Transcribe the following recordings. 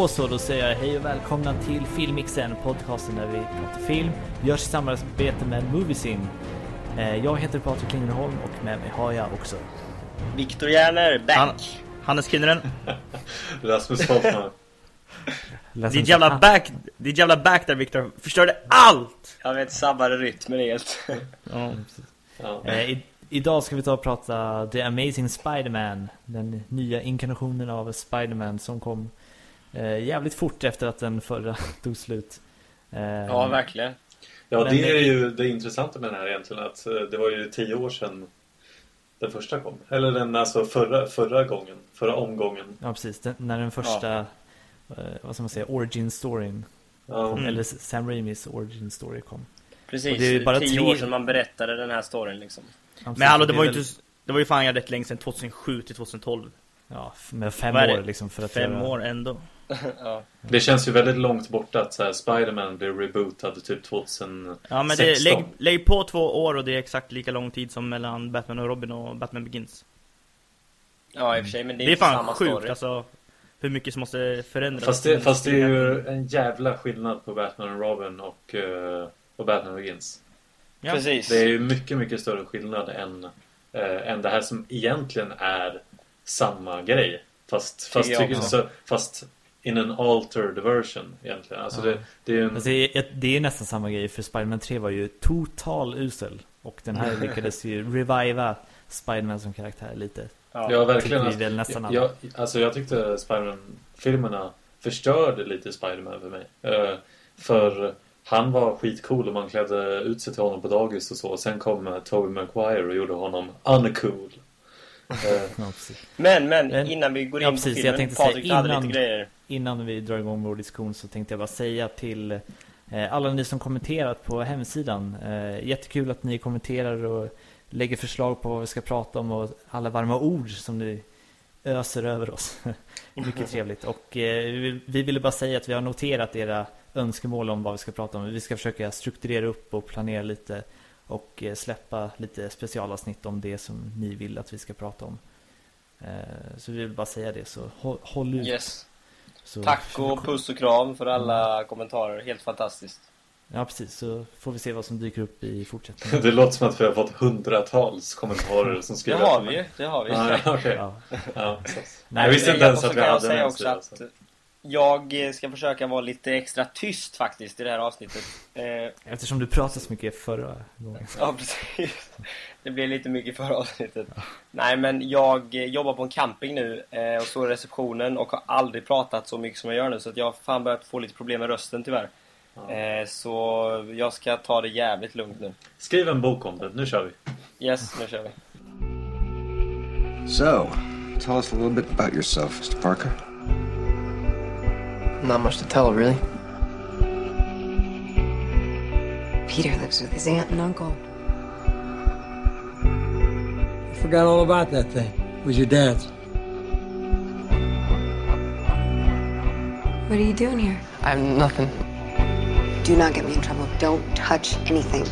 Då så, då säger jag hej och välkomna till Filmixen, podcasten där vi pratar film, görs i samarbete med Moviesin. Eh, Jag heter Patrik Linderholm och med mig har jag också Viktor Järner, back! Han, Hannes Kinnunen. Rasmus Hoffman. Ledsen Ditt jävla back, ditt jävla back där Viktor förstörde allt! Jag vet sabbade rytmen helt. Ja. Ja. Eh, i, idag ska vi ta och prata The Amazing Spider-Man Den nya inkarnationen av Spider-Man som kom jävligt fort efter att den förra tog slut eh, Ja, verkligen. ja, Men det är ju det intressanta med den här egentligen. Att eh, det var ju tio år sedan den första kom. Eller den alltså förra, förra gången. Förra omgången. Ja precis, den, när den första eh, Vad ska man säga, origin storyn Ja. kom, Eller Sam Raimis origin story kom Precis, Och det är ju bara tio tre- år sedan man berättade den här storyn liksom. Ja, precis, Men hallå, det var ju väl- inte, det var ju fan rätt länge sedan 2007 till 2012. Ja, med fem år liksom för att Fem göra... år ändå. ja. Det känns ju väldigt långt borta att så här, Spider-Man blev rebootad typ 2016. Ja men det, lägg, lägg på två år och det är exakt lika lång tid som mellan Batman och Robin och Batman Begins. ja, i och för sig, men det är, Det är fan samma sjukt story. alltså. Hur mycket som måste förändras. Fast det, fast det är ju en jävla skillnad på Batman och Robin och, eh, och Batman Begins. Ja. Precis. Det är ju mycket, mycket större skillnad än, eh, än det här som egentligen är samma grej. Fast, fast, Tycker jag tycker, också. så, fast in an altered version egentligen. Alltså Ja. det, det är ju en, Alltså, det, är, nästan samma grej för Spider-Man 3 var ju total usel Och den här lyckades ju reviva Spider-Man som karaktär lite Ja. Ja, verkligen. Vi väl nästan alla. jag, alltså jag tyckte Spider-Man-filmerna förstörde lite Spider-Man för mig. Eh, för han var skitcool och man klädde ut sig till honom på dagis och så. Sen kom uh, Tobey Maguire och gjorde honom uncool. Eh, Ja. Men, men, Men- innan vi går in ja, på precis, jag filmen, säga Patrik du hade lite grejer. Innan vi drar igång vår diskussion så tänkte jag bara säga till eh, alla ni som kommenterat på hemsidan eh, Jättekul att ni kommenterar och lägger förslag på vad vi ska prata om och alla varma ord som ni öser över oss. Mycket trevligt. Och eh, vi- ville bara säga att vi har noterat era önskemål om vad vi ska prata om. Vi ska försöka strukturera upp och planera lite och släppa lite specialavsnitt om det som ni vill att vi ska prata om. Så vi vill bara säga det, så håll, håll ut. Yes. Så, Tack och puss och kram för alla kommentarer. Helt fantastiskt. Ja precis, så får vi se vad som dyker upp i fortsättningen. det låter som att vi har fått hundratals kommentarer som Det skriver har vi det har vi. Ah, okej. Ja. Ja. Nej, jag visste inte Jag- ens att vi hade säga också att alltså. jag ska försöka vara lite extra tyst faktiskt i det här avsnittet. Eh, Eftersom du pratade så mycket förra gången. Ja, precis. Det blev lite mycket förra avsnittet. Nej, men jag jobbar på en camping nu eh, och står i receptionen och har aldrig pratat så mycket som jag gör nu. Så att jag har fan börjat få lite problem med rösten tyvärr. Eh, Så jag ska ta det jävligt lugnt nu. Skriv en bok om det, nu kör vi. Yes, nu kör vi. So, tell us a little bit about yourself, Mr. Parker. Not much to tell, really. Peter lives with his aunt and uncle. I forgot all about that thing. It was your dad's. What are you doing here? I'm nothing. Do not get me in trouble. Don't touch anything.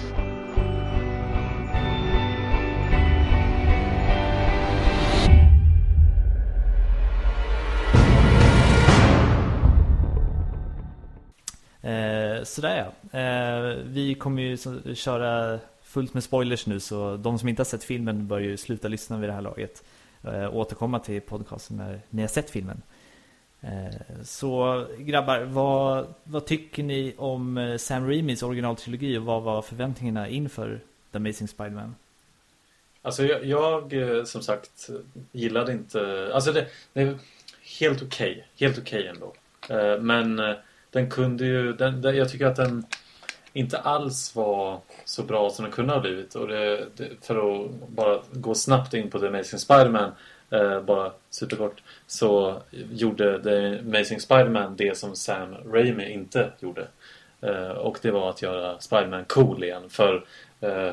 Eh, sådär ja. Eh, vi kommer ju köra fullt med spoilers nu så de som inte har sett filmen bör ju sluta lyssna vid det här laget. Eh, återkomma till podcasten när ni har sett filmen. Eh, så grabbar, vad, vad tycker ni om eh, Sam Raimis originaltrilogi och vad var förväntningarna inför The Amazing Spider-Man? Alltså jag, jag eh, som sagt gillade inte... Alltså det, det är helt okej. Helt okej ändå. Eh, Men eh, den kunde ju... Den, den, jag tycker att den inte alls var så bra som den kunde ha blivit. Och det, det, för att bara gå snabbt in på The Amazing Spider-Man eh, bara superkort. Så gjorde The Amazing Spider-Man det som Sam Raimi inte gjorde. Eh, och det var att göra Spider-Man cool igen. För eh,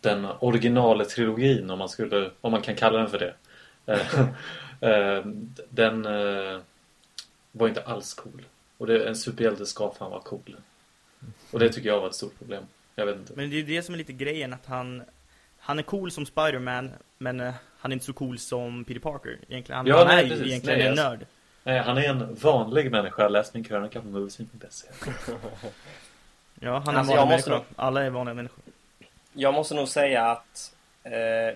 den originaltrilogin om man skulle, om man kan kalla den för det. Eh, eh, den eh, var inte alls cool. Och det, en superhjälte ska fan vara cool. Och det tycker jag var ett stort problem. Jag vet inte. Men det är det som är lite grejen, att han Han är cool som Spider-Man Men eh, han är inte så cool som Peter Parker egentligen Han, Ja, han nej, är ju precis. egentligen Nej, en alltså. nörd Nej, han är en vanlig människa. Läs min krönika på moviesin.se. Ja, han är Alltså, en jag vanlig måste människa. Alla är vanliga människor. Jag måste nog säga att eh,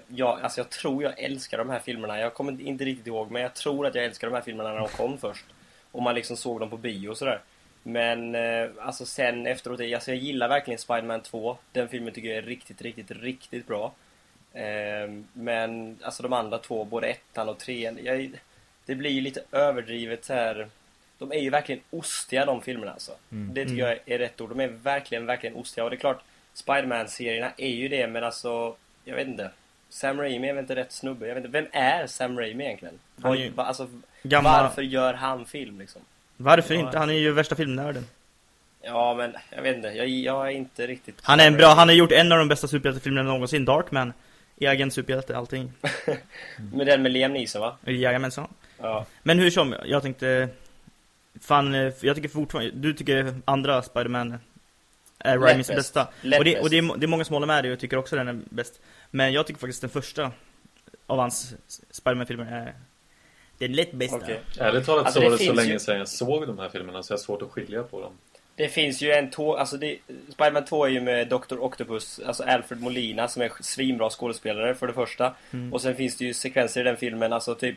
jag, alltså jag tror jag älskar de här filmerna. Jag kommer inte riktigt ihåg, men jag tror att jag älskar de här filmerna när de kom först. Och man liksom såg dem på bio och sådär. Men eh, alltså sen efteråt, alltså jag gillar verkligen Spider-Man 2. Den filmen tycker jag är riktigt, riktigt, riktigt bra. Eh, men alltså de andra två, både ettan och trean, jag, det blir ju lite överdrivet så här. De är ju verkligen ostiga de filmerna alltså. Det tycker jag är rätt ord. De är verkligen, verkligen ostiga. Och det är klart, Spider-Man-serierna är ju det, men alltså, jag vet inte. Sam Raimi är väl inte rätt snubbe? Jag vet inte, vem är Sam Raimi egentligen? Han är ju alltså, gammal- Varför gör han film liksom? Varför inte? Han är ju värsta filmnörden. Ja, men jag vet inte. Jag, jag är inte riktigt... Han är en bra, han har gjort en av de bästa superhjältefilmerna någonsin, Darkman. Egen superhjälte, allting. Med den med Liam Neeson, va? Jajamensan. Ja. Men hur som, jag tänkte... Fan, eh, jag tycker fortfarande... Du tycker andra Spider-Man är Raimis bäst. bästa. Lätt Och, det, och det, är, det är många som håller med dig och tycker också den är bäst. Men jag tycker faktiskt den första av hans Spider-Man-filmer är den lätt bästa. Okej. Ärligt talat Alltså, så det var det så länge ju- sedan jag såg de här filmerna så jag har svårt att skilja på dem. Det finns ju en tå... Alltså det... Spiderman 2 är ju med Dr. Octopus, alltså Alfred Molina som är svinbra skådespelare för det första. Och sen finns det ju sekvenser i den filmen, alltså typ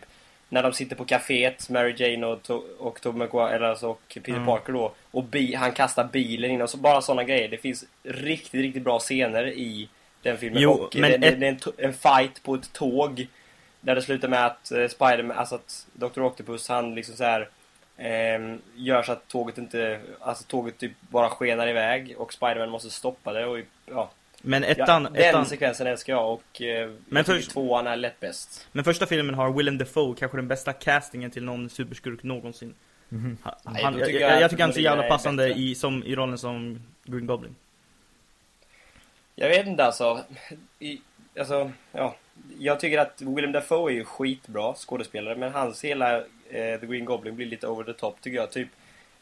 när de sitter på kaféet, Mary Jane och, to- och Tobey Maguire, eller alltså, och Peter Parker då. Och bi- han kastar bilen in och så bara sådana grejer. Det finns riktigt, riktigt bra scener i den filmen. Jo, och men det, ett- det är en, en fight på ett tåg. Där det slutar med att eh, Spiderman, alltså att Dr. Octopus han liksom så här ehm, gör så att tåget inte, alltså tåget typ bara skenar iväg och Spiderman måste stoppa det och ja. Men ja ettan, den ettan sekvensen älskar jag och eh, Men först- tvåan är lätt bäst. men första filmen har Willem Dafoe, kanske den bästa castingen till någon superskurk någonsin. Mhm. Han, Nej, han, jag, tycker jag, jag tycker han är så jävla passande bättre. i, som, i rollen som Green Goblin. Jag vet inte alltså. I, alltså, ja. Jag tycker att Willem Dafoe är ju skitbra skådespelare men hans hela eh, The Green Goblin blir lite over the top tycker jag. Typ,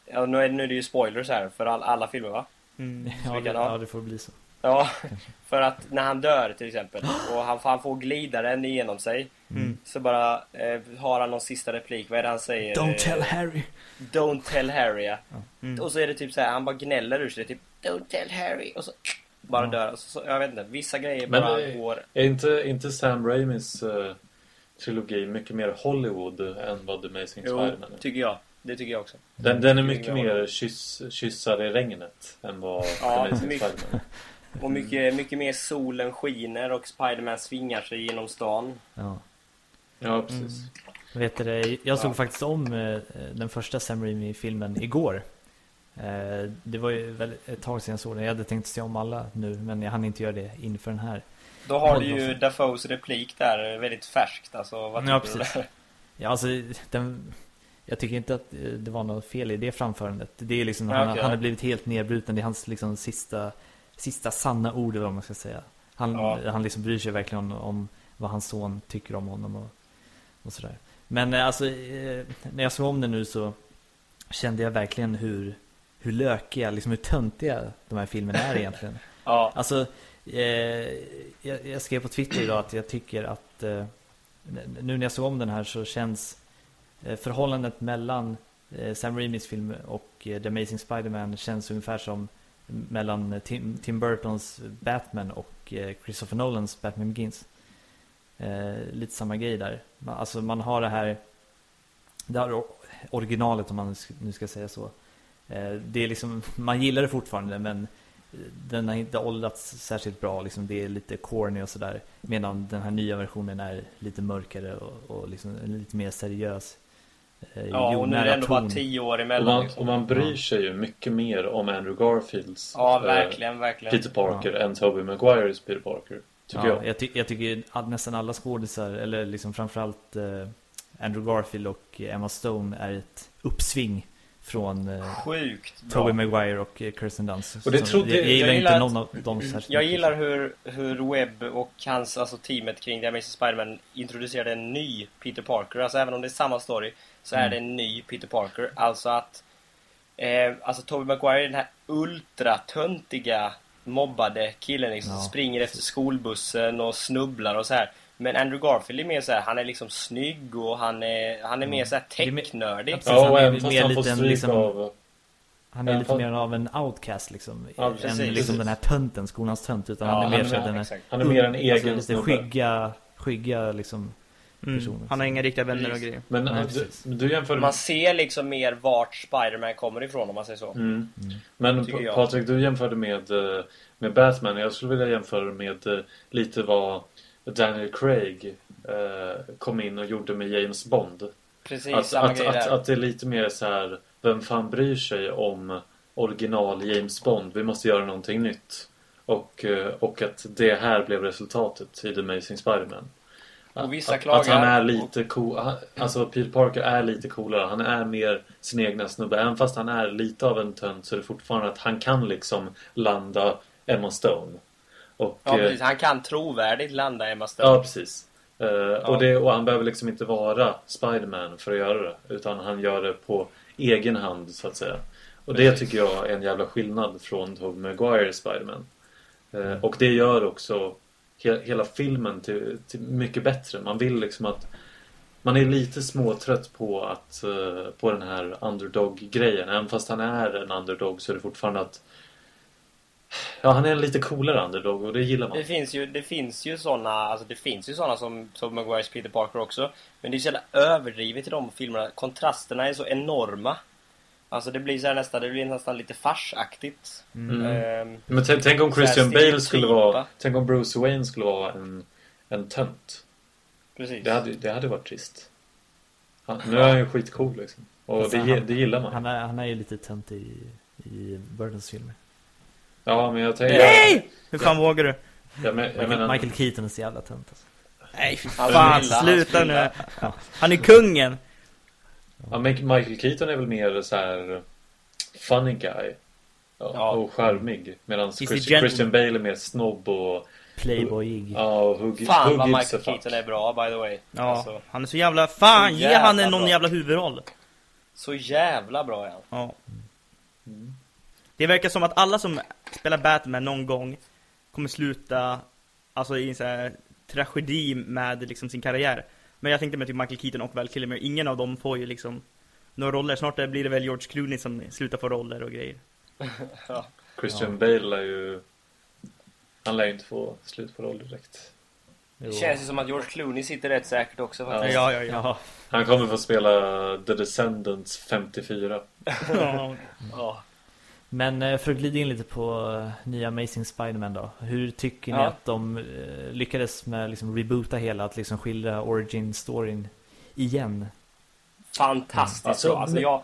ja, nu, är, nu är det ju spoilers här för all, alla filmer va? Mm. Ja, det, ja, det får bli så. Ja, för att när han dör till exempel och han, han får glidaren igenom sig Mm. så bara eh, har han någon sista replik. Vad är det han säger? Don't Eh, tell Harry. Don't tell Harry ja. Mm. Och så är det typ så här, han bara gnäller ur sig typ Don't tell Harry och så bara dör. Så, så, jag vet inte, vissa grejer Men, bara eh, går Är inte, inte Sam Raimis eh, trilogi mycket mer Hollywood än vad The Amazing Spider-Man är? tycker jag. Det tycker jag också. Den, den är mycket mer kyss, kyssar i regnet än vad Ja, The Amazing mycket. Spider-Man är. Och mycket, mycket mer solen skiner och Spiderman svingar sig genom stan. Ja. Ja, precis. Vet du, jag såg Ja. faktiskt om eh, den första Sam Raimi-filmen igår. Eh, det var ju väl ett tag sedan jag såg den. Jag hade tänkt se om alla nu, men jag hann inte göra det inför den här. Då har Ja, du ju Dafoes replik där, väldigt färskt. Alltså, vad Ja, tycker du precis. där? Ja, alltså, den, jag tycker inte att eh, det var något fel i det framförandet. Det är liksom, Ja, han, okej. han har blivit helt nedbruten. Det är hans liksom sista, sista sanna ord, eller vad man ska säga. Han, Ja. han liksom bryr sig verkligen om, om vad hans son tycker om honom och, och sådär. Men eh, alltså, när jag såg om det nu så kände jag verkligen hur, hur lökiga, liksom hur töntiga de här filmerna är egentligen. Ja, Alltså, eh, jag, jag skrev på Twitter idag att jag tycker att eh, nu när jag såg om den här så känns eh, förhållandet mellan eh, Sam Raimis film och eh, The Amazing Spider-Man känns ungefär som mellan Tim, Tim Burtons Batman och eh, Christopher Nolans Batman Begins. Lite samma grej där. Man- Alltså man har det här, det här originalet om man nu ska säga så. Eh, det är liksom, man gillar det fortfarande men den har inte åldrats särskilt bra, liksom det är lite corny och sådär. Medan den här nya versionen är lite mörkare och, och liksom lite mer seriös. Eh, ja och nu är det ändå bara ton. tio år Och emellan. man, liksom. och man bryr sig ju mycket mer om Andrew Garfields Ja, eh, verkligen, verkligen. Peter Parker än Tobey Maguires Peter Parker. Tycker ja, jag. jag. Ty jag tycker att nästan alla skådisar, eller liksom framförallt eh, Andrew Garfield och Emma Stone är ett uppsving från eh, Sjukt. Tobey Maguire och eh, Kirsten Dunst. Och det trodde- jag, jag gillar jag inte gillar någon av dem särskilt Jag gillar hur, hur Webb och hans, alltså teamet kring The Amazing Spider-Man introducerade en ny Peter Parker. Alltså även om det är samma story så är det en ny Peter Parker. Alltså att eh, alltså Tobey Maguire är den här ultratöntiga mobbade killen liksom, Ja, som springer efter skolbussen och snubblar och så här. Men Andrew Garfield är mer så här, han är liksom snygg och han är, han är mer så här technördig. Ja, precis. Han är mer han liten, liksom- av... Han är Ja, lite fast- mer av en outcast liksom. Ja, än precis. liksom den här tönten, skolans tönt. Utan Ja, han är han mer är så den här. Han är mer en egen alltså, lite snubbe. skygga, skygga liksom. Mm. Han har inga riktiga vänner och Precis. grejer. Men Nej, precis. du, du jämför... Man ser liksom mer vart Spider-Man kommer ifrån om man säger så. Mm. Men Pa- jag. Patrik, du jämförde med, eh, med Batman. Jag skulle vilja jämföra med eh, lite vad Daniel Craig eh, kom in och gjorde med James Bond. Precis, Att, samma att, grej att, där. att det är lite mer så här, vem fan bryr sig om original James Bond? Vi måste göra någonting nytt. Och, eh, och att det här blev resultatet i The Amazing Spider-Man. Och vissa att, att han är lite cool. Alltså Peter Parker är lite coolare. Han är mer sin egna snubbe. Även fast han är lite av en tönt så är det fortfarande att han kan liksom landa Emma Stone. Och, Ja, eh, precis. Han kan trovärdigt landa Emma Stone. Ja, precis. Eh, och, det, och han behöver liksom inte vara Spiderman för att göra det. Utan han gör det på egen hand, så att säga. Och det tycker jag är en jävla skillnad från Tobey Maguire Spiderman. Eh, och det gör också he, hela filmen till, till mycket bättre. Man vill liksom att... Man är lite småtrött på att eh, på den här underdog-grejen. Även fast han är en underdog så är det fortfarande att... Ja, han är en lite coolare underdog och det gillar man. Det finns ju, det finns ju såna, alltså det finns ju såna som, som Maguires Peter Parker också. Men det är så jävla överdrivet i de filmerna. Kontrasterna är så enorma. Alltså det blir så här nästan, det blir nästan lite farsaktigt. Mm. Ehm, Men tänk, om Christian Bale skulle vara... Tänk om Bruce Wayne skulle vara en, en tönt. precis. Det hade, det hade varit trist. Han, nu är han ju skitcool liksom. Och det, han- det gillar man. Han är, han är ju lite tönt i, i Burdens filmer. Ja, men jag tänker... Nej! Hur fan vågar du? Jag, men, jag Michael, menar, Michael Keaton är så jävla tönt alltså. Nej Han fan, vill, han sluta vill. nu. Han är kungen. ja, Michael Keaton är väl mer så här funny guy. Ja, Ja. Och charmig. Medan Christian. Christian Bale är mer snobb och... Playboyig. Ja, och hugg, Fan hugg vad Michael. Keaton är bra by the way. Ja, Alltså, han är så jävla... Fan, Så ge han någon bra. jävla huvudroll. så jävla bra är han. Ja. Det verkar som att alla som spelar Batman någon gång kommer sluta alltså i en sån här tragedi med liksom sin karriär. Men jag tänkte med typ Michael Keaton och Val Kilmer, ingen av dem får ju liksom några roller. Snart blir det väl George Clooney som slutar få roller och grejer. Christian Bale är ju... Han lär ju inte få slut på roll direkt. Jo. Det känns ju som att George Clooney sitter rätt säkert också Ja. faktiskt. Ja, ja, ja. Ja, Han kommer få spela The Descendants 54. ja. Ja. Men eh, för att glida in lite på eh, nya Amazing Spider-Man då. Hur tycker ni Ja. att de eh, lyckades med liksom reboota hela, att liksom skildra origin-storyn igen? Fantastiskt Alltså, bra. Alltså jag,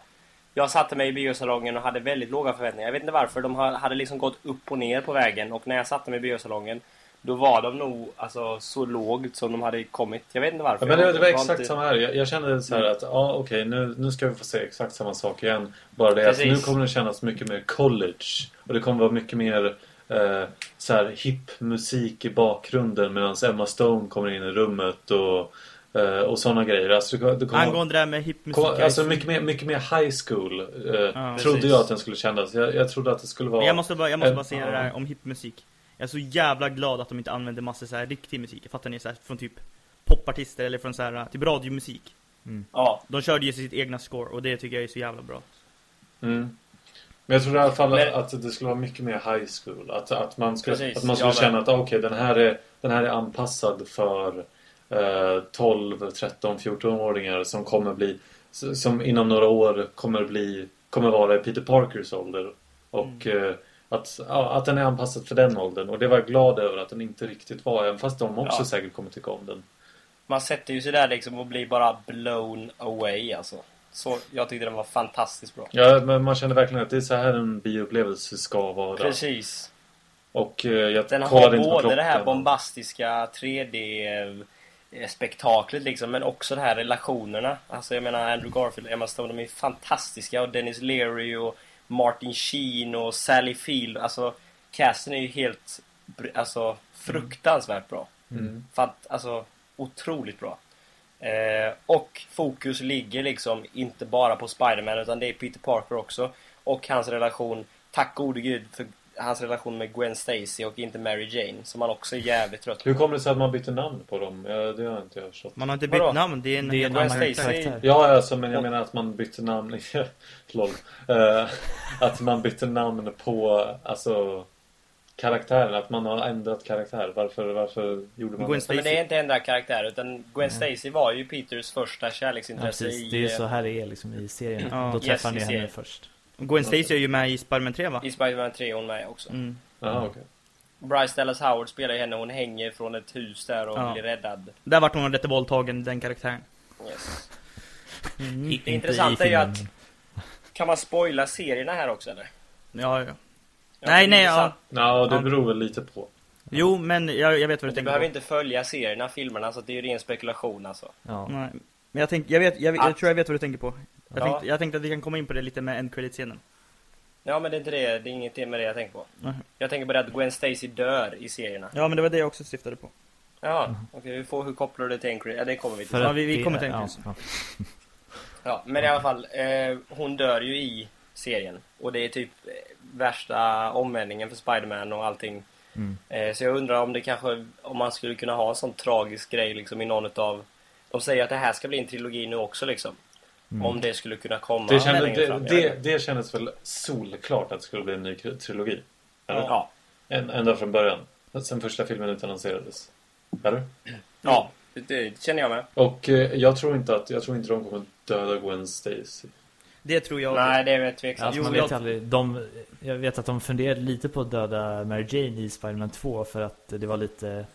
jag satte mig i biosalongen och hade väldigt låga förväntningar. Jag vet inte varför. De ha- hade liksom gått upp och ner på vägen. Och när jag satte mig i biosalongen då var de nog alltså, så lågt som de hade kommit. Jag vet inte varför. Ja, men det, det var exakt inte- samma här. Jag, jag kände så här att ja, okej, nu, nu ska vi få se exakt samma sak igen. Bara det att Precis. nu kommer det kännas mycket mer college. Och det kommer vara mycket mer eh, så här hip musik i bakgrunden medan Emma Stone kommer in i rummet och, eh, och sådana grejer. Alltså, det, det kommer, Angående det här med hipmusik. kom, alltså mycket mer, mycket mer high school eh, Ja. trodde Precis. jag att den skulle kännas. Jag, jag trodde att det skulle vara... Men jag måste bara, jag måste bara säga det där om hipmusik. Jag är så jävla glad att de inte använder massa så här riktig musik. Fattar ni? Så här, från typ popartister eller från så här, typ radiomusik. Ja, De körde ju sitt egna score och det tycker jag är så jävla bra. Mm. Men jag trodde i alla fall Men- att det skulle vara mycket mer high school. Att, att man skulle, Precis, att man skulle känna att okej, den, här är, den här är anpassad för eh, 12, 13, 14-åringar som kommer bli som inom några år kommer bli kommer vara i Peter Parkers ålder. Och eh, att, ja, att den är anpassad för den åldern. Och det var jag glad över att den inte riktigt var. Även fast de också Ja. säkert kommer tycka om den. man sätter ju sig där liksom och blir bara blown away alltså. Så jag tyckte den var fantastiskt bra. Ja, men man kände verkligen att det är så här en bioupplevelse ska vara. Precis. Och eh, jag Den har inte både det här bombastiska 3D-spektaklet liksom, men också det här relationerna. Alltså jag menar Andrew Garfield och Emma Stone, de är fantastiska. Och Dennis Leary och Martin Sheen och Sally Field. Alltså casten är ju helt, alltså fruktansvärt bra. Mm. Fant, alltså otroligt bra. Eh, och fokus ligger liksom inte bara på Spider-Man utan det är Peter Parker också. Och hans relation, tack gode gud för hans relation med Gwen Stacy och inte Mary Jane, som han också är jävligt trött på. Hur kommer det sig att man bytte namn på dem? Ja, det har inte jag förstått. Man har inte bytt Vadå? namn, det är en Det är helt en annan Gwen karaktär. Stacy. Ja, alltså, men jag menar att man bytte namn... Lol. Eh, att man bytte namn på, alltså... Karaktären, att man har ändrat karaktär. Varför, varför gjorde man Gwen det? Men det är inte ändra karaktär, utan Gwen Stacy var ju Peters första Ja, kärleksintresse precis. i... Det är ju eh, så här det är liksom i serien. Ja. Då träffar Yes, ni i henne serien. först. Gwen Stacy är ju med i Spiderman 3 va? I Spider-Man 3 är hon med också. Mm. Jaha, okej. Bryce Dallas Howard spelar ju henne, hon hänger från ett hus där och Ja. blir räddad. Där vart hon rätt våldtagen, den karaktären. Yes. Mm. Inte i intressanta är ju filmen. Kan man spoila serierna här också eller? Ja, ja. Ja, Nej, det nej, intressant. Ja, det Ja. beror väl lite på. Jo, men jag, jag vet vad du Du tänker behöver på. inte följa serierna, filmerna, så att det är ju ren spekulation alltså. Ja. Nej. Men jag, tänk, jag, vet, jag, jag Att- tror jag vet vad du tänker på. Jag, Ja. tänkte, jag tänkte att vi kan komma in på det lite med end credit-scenen. Ja men det är inte det, det är inget med det jag tänker på. Nej. Jag tänker på det att Gwen Stacy dör i serierna. Ja, men det var det jag också syftade på. Ja, okej, hur, får- hur kopplar du det till Encrate? Ja det kommer vi till. Ja, att vi- vi kommer till ja, Encrate. ja. Ja, men i alla fall, eh, hon dör ju i serien. Och det är typ eh, värsta omvändningen för Spider-Man och allting. Mm. Eh, så jag undrar om det kanske, om man skulle kunna ha en sån tragisk grej liksom i någon utav... De säger att det här ska bli en trilogi nu också liksom. Mm. Om det skulle kunna komma Det, kände, det, fram. Jag det, det kändes väl solklart att det skulle bli en ny trilogi? Eller? Ja, En, ända från början. Sen första filmen utannonserades. Eller? ja det, det känner jag med. Och eh, jag tror inte att jag tror inte de kommer döda Gwen Stacy. Det tror jag. Nej, det är tveksamt. Alltså, man jag- vet ju aldrig. De, jag vet att de funderade lite på att döda Mary Jane i Spider-Man 2 för att det var lite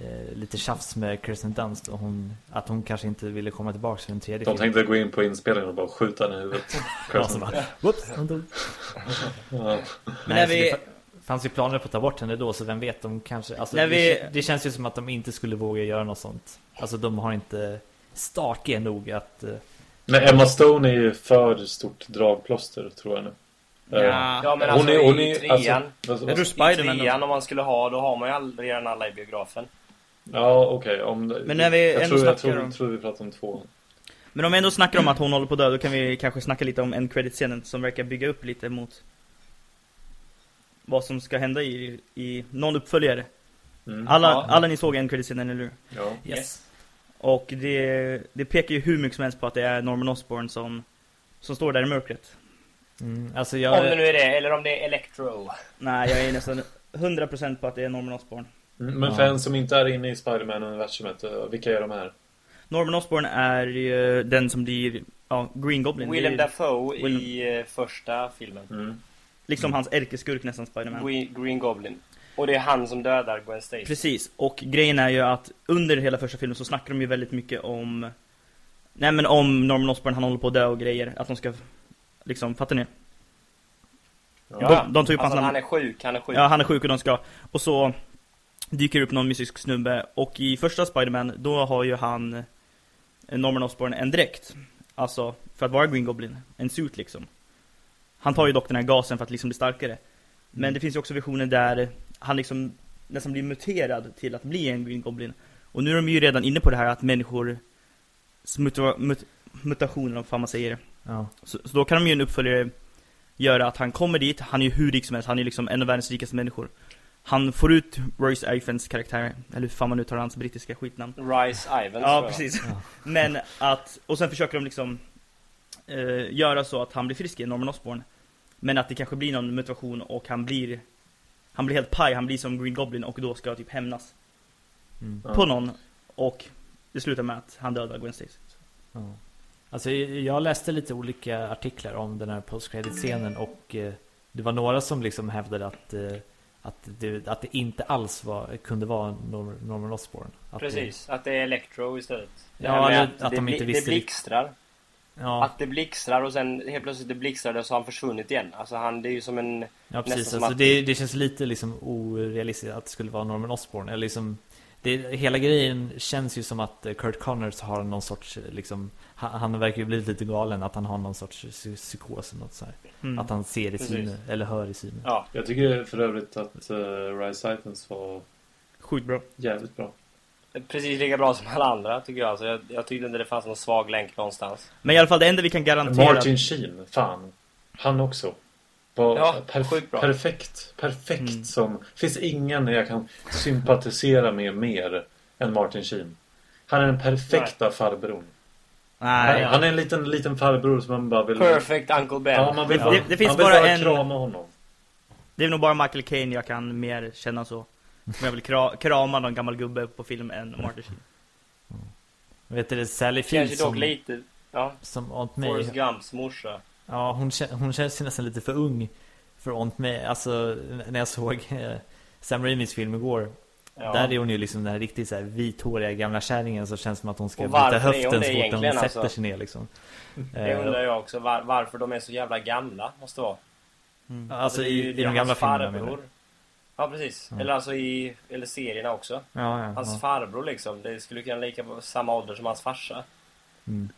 eh, lite tjafs med Kirsten Dunst och hon, att hon kanske inte ville komma tillbaka för en tredje De film. tänkte gå in på inspelningen och bara skjuta henne i huvudet. Ja, så bara, Whoops, hon dog. Ja. Men Nej, när vi... det fa- fanns ju planer på att ta bort henne då, så vem vet, de kanske... Alltså, När det, vi- kä- det känns ju som att de inte skulle våga göra något sånt. Alltså de har inte stake nog att... eh, Men Emma Stone är ju för stort dragplåster tror jag nu. Eh, Ja. Ja men hon alltså är, hon i trean, alltså, Jag tror Spiderman i trean om man skulle ha, då har man ju all, redan alla i biografen. Ja, okej. om Men när vi jag ändå tror, jag tror, om- tror vi pratar om två. Men om vi ändå snackar om att hon håller på att dö, då kan vi kanske snacka lite om end credit-scenen som verkar bygga upp lite mot vad som ska hända i, i någon uppföljare. Mm. Alla, Ja. alla ni såg end credit-scenen, eller hur? Ja. Yes. Och det, det pekar ju hur mycket som helst på att det är Norman Osborn som, som står där i mörkret. Mm, alltså Om jag... det nu är det, eller om det är Electro. Nej, jag är nästan 100% på att det är Norman Osborn. Mm, Men Ja. för en som inte är inne i Spiderman-universumet, eh, vilka är de här? Norman Osborn är ju den som blir ja, Green Goblin. Willem Dafoe Willem- i eh, första filmen. Mm. liksom hans ärkeskurk nästan, Spiderman. Green, Goblin. Och det är han som dödar Gwen Stacy. Precis, och grejen är ju att under hela första filmen så snackar de ju väldigt mycket om Nej men om Norman Osborn, han håller på att dö och grejer, att de ska Liksom, fattar ni? Ja, de, de tog upp hans alltså, namn han är sjuk, han är sjuk. Ja, han är sjuk och de ska Och så dyker upp någon mystisk snubbe. Och i första Spiderman, då har ju han eh, Norman Osborn en dräkt. Alltså, för att vara Green Goblin En suit liksom. Han tar ju dock den här gasen för att liksom bli starkare. Men det finns ju också visioner där Han liksom nästan blir muterad till att bli en Green Goblin. Och nu är de ju redan inne på det här att människor muta, mut, Mutationer, vad fan man säger. Ja. så, så då kan de ju en uppföljare göra att han kommer dit, han är ju hur rik som helst, han är liksom en av världens rikaste människor. Han får ut Royce Ifans karaktär, eller hur fan man nu tar hans brittiska skitnamn. Rice Ivans Ja, precis. Ja. Men att, och sen försöker de liksom eh, göra så att han blir frisk igen, Norman Osborn. Men att det kanske blir någon mutation och han blir, han blir helt paj, han blir som Green Goblin och då ska typ hämnas Mm. På någon. Och det slutar med att han dödar Gwen Stacy. Ja. Alltså jag läste lite olika artiklar om den här post-credit-scenen och eh, det var några som liksom hävdade att, eh, att, det, att det inte alls var, kunde vara Nor- Norman Osborn. Att Precis, att det är Electro istället. Det Ja, eller att, att det, de inte det visste blixtrar. Det, ja, Att det blixtrar och sen helt plötsligt det blixtrade så har han försvunnit igen. Alltså han, det är ju som en... ja precis. Alltså att- det, det känns lite liksom orealistiskt att det skulle vara Norman Osborn. Eller liksom, det, hela grejen känns ju som att eh, Kurt Connors har någon sorts, eh, liksom, han, han verkar ju blivit lite galen, att han har någon sorts psy- psykos eller något så här. Mm. Att han ser i synen, eller hör i synen. Ja, Jag tycker för övrigt att uh, Rise Ifans var Sjukt bra. jävligt bra. precis lika bra som alla andra tycker jag. Så jag, jag tyckte inte det fanns någon svag länk någonstans. Men i alla fall det enda vi kan garantera Martin Sheen, fan. Han också. Var Ja, perf- sjukt bra. perfekt. Perfekt Mm. som... finns ingen jag kan sympatisera med mer än Martin Sheen. Han är den perfekta farbrorn. Nej, Han, han är en liten, liten farbror som man bara vill... Perfect Uncle Ben. Ja, man vill, Det- det- det finns man vill bara bara en- krama honom. det är nog bara Michael Caine jag kan mer känna så. Men jag vill kra krama någon gammal gubbe på film än Martin Sheen. Vet du det, Sally Field Kanske dock som, lite... Ja. som Aunt May. Forrest Gumps morsa. Ja, hon, hon känns ju nästan lite för ung för Aunt May. Alltså, när jag såg eh, Sam Raimis film igår. Ja. Där är hon ju liksom den här riktigt så här vithåriga gamla kärringen så känns det som att hon ska bryta höften så fort hon sätter alltså? sig ner liksom. Det Eh, undrar jag också. Var, varför de är så jävla gamla, måste vara. Alltså det är ju- i, i de gamla filmerna menar du? Ja, precis. Eller alltså i eller serierna också. Ja, ja, Hans ja. farbror liksom. Det skulle kunna lika samma ålder som hans farsa. Mm.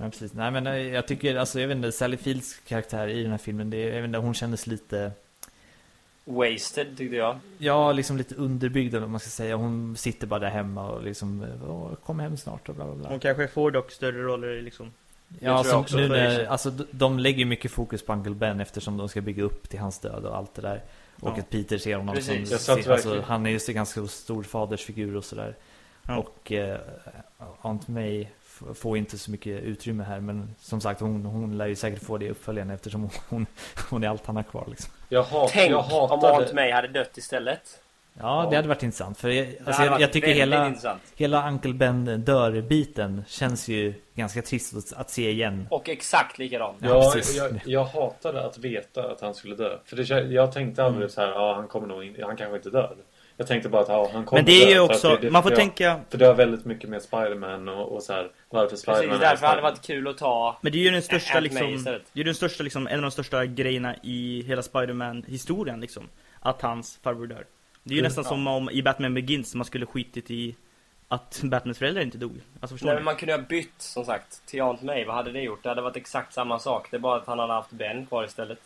Ja, precis. Nej, men eh, jag tycker, alltså jag vet inte, Sally Fields karaktär i den här filmen, det, jag vet inte, hon kändes lite, Wasted, tyckte jag. ja, liksom lite underbyggd vad man ska säga. Hon sitter bara där hemma och liksom, eh, kom hem snart och bla bla bla. Hon kanske får dock större roller liksom. Ja, som också, nu när, alltså de lägger mycket fokus på Uncle Ben eftersom de ska bygga upp till hans död och allt det där. Och Ja. att Peter ser honom Precis. som, ser, alltså, han är just en ganska stor fadersfigur och sådär. Ja. Och eh, Aunt May får inte så mycket utrymme här men som sagt hon, hon lär ju säkert få det i uppföljaren eftersom hon, hon, hon är allt han har kvar liksom. Jag, hat, Tänk jag om. Aunt May hade dött istället. Ja, det hade varit intressant för jag, alltså, jag, jag tycker hela, intressant. hela Uncle Ben dör-biten känns ju ganska trist att, att se igen. Och exakt likadant. Ja, Ja, jag, jag hatade att veta att han skulle dö. För det, jag tänkte aldrig Mm. så här, ja han kommer nog in, han kanske inte dör. Jag tänkte bara att ja, han kommer Men det är ju också, det- det- man får jag- tänka För det har väldigt mycket med Spiderman och, och så här, varför Spiderman Precis, är därför hade det Spiderman. varit kul att ta... Men det är ju den största liksom, det är den största liksom, en av de största grejerna i hela Spider-Man-historien liksom. Att hans farbror dör. Det är ju Mm. nästan som om i Batman Begins man skulle skitit i att Batmans föräldrar inte dog. Alltså Nej, men man kunde ha bytt, som sagt, till Aunt May. Vad hade det gjort? Det hade varit exakt samma sak. Det är bara att han hade haft Ben kvar istället.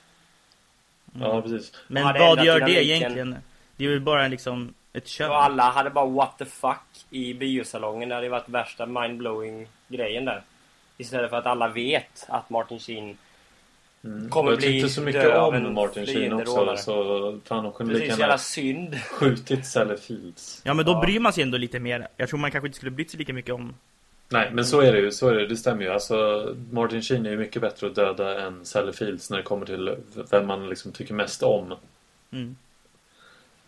Ja, precis. Men vad gör det egentligen? Det är ju bara liksom ett kön. Och alla hade bara what the fuck i biosalongen. Det hade varit värsta mindblowing grejen där. Istället för att alla vet att Martin Sheen Mm. Kommer jag bli tyckte så mycket död av en om Martin Sheen också rånare. så fan de kunde lika Precis, gärna jävla synd. skjutit Sally Fields. Ja men då Ja. bryr man sig ändå lite mer. Jag tror man kanske inte skulle brytt sig lika mycket om Nej, men så är det ju. Så är det, det stämmer ju. Alltså, Martin Sheen är ju mycket bättre att döda än Sally Fields när det kommer till vem man liksom tycker mest om. mm.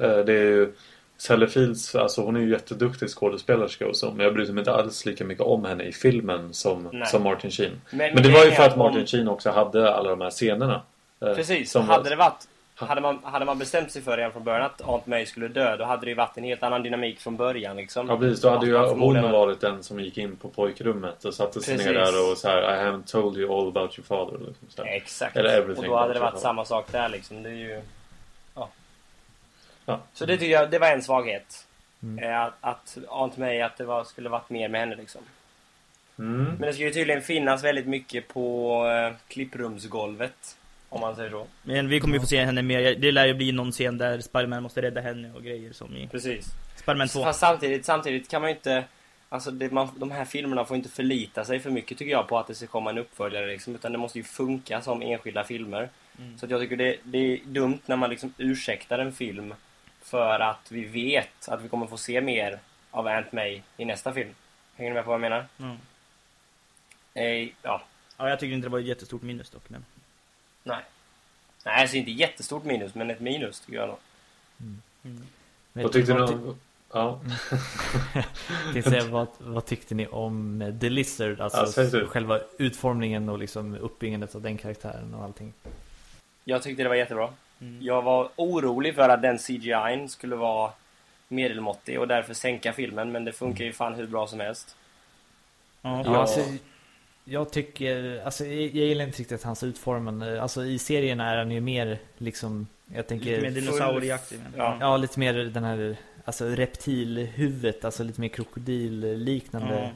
Eh, Det är ju Sally Fields, alltså hon är ju jätteduktig skådespelerska och så, men jag bryr mig inte alls lika mycket om henne i filmen som, Nej. som Martin Sheen. Men, Men det var ju för att Martin om- Sheen också hade alla de här scenerna. eh, Precis, som hade det varit... Hade man, hade man bestämt sig för redan från början att Aunt May skulle dö, då hade det ju varit en helt annan dynamik från början liksom. Ja precis, då hade ju hon varit den som gick in på pojkrummet och satte sig ner där och så här I haven't told you all about your father. Liksom. Exakt. Eller everything Och då hade det varit father. samma sak där liksom. Det är ju... Ja. Så det tycker jag, det var en svaghet. Mm. Eh, Att, att Aunt May, att det var, skulle varit mer med henne liksom. Mm. Men det ska ju tydligen finnas väldigt mycket på eh, klipprumsgolvet. Om man säger så. Men vi kommer ju få se henne mer. Det lär ju bli någon scen där Spiderman måste rädda henne och grejer som i Precis. Spiderman 2. Fast samtidigt, samtidigt kan man ju inte... Alltså det, man, de här filmerna får inte förlita sig för mycket tycker jag på att det ska komma en uppföljare liksom, utan det måste ju funka som enskilda filmer. Mm. Så att jag tycker det, det är dumt när man liksom ursäktar en film för att vi vet att vi kommer få se mer av Aunt May i nästa film. Hänger ni med på vad jag menar? Ja. Eh, ja, ja, jag tycker inte det var ett jättestort minus dock. Men... nej. Nej, alltså inte jättestort minus, men ett minus tycker jag nog. Vet Vad tyckte ty- om... Ja. Tänkte säga, vad, vad tyckte ni om eh, The Lizard? Alltså Ja, du. själva utformningen och liksom uppbyggandet av den karaktären och allting. Jag tyckte det var jättebra. Mm. Jag var orolig för att den CGI skulle vara medelmåttig och därför sänka filmen, men det funkar ju fan hur bra som helst. Ja, Ja, Ja. alltså, jag tycker, alltså jag, jag gillar inte riktigt hans utformande. Alltså i serien är han ju mer liksom, jag tänker... Lite mer dinosaurieaktig. Ja. Ja, lite mer den här, alltså reptilhuvudet, alltså lite mer krokodilliknande.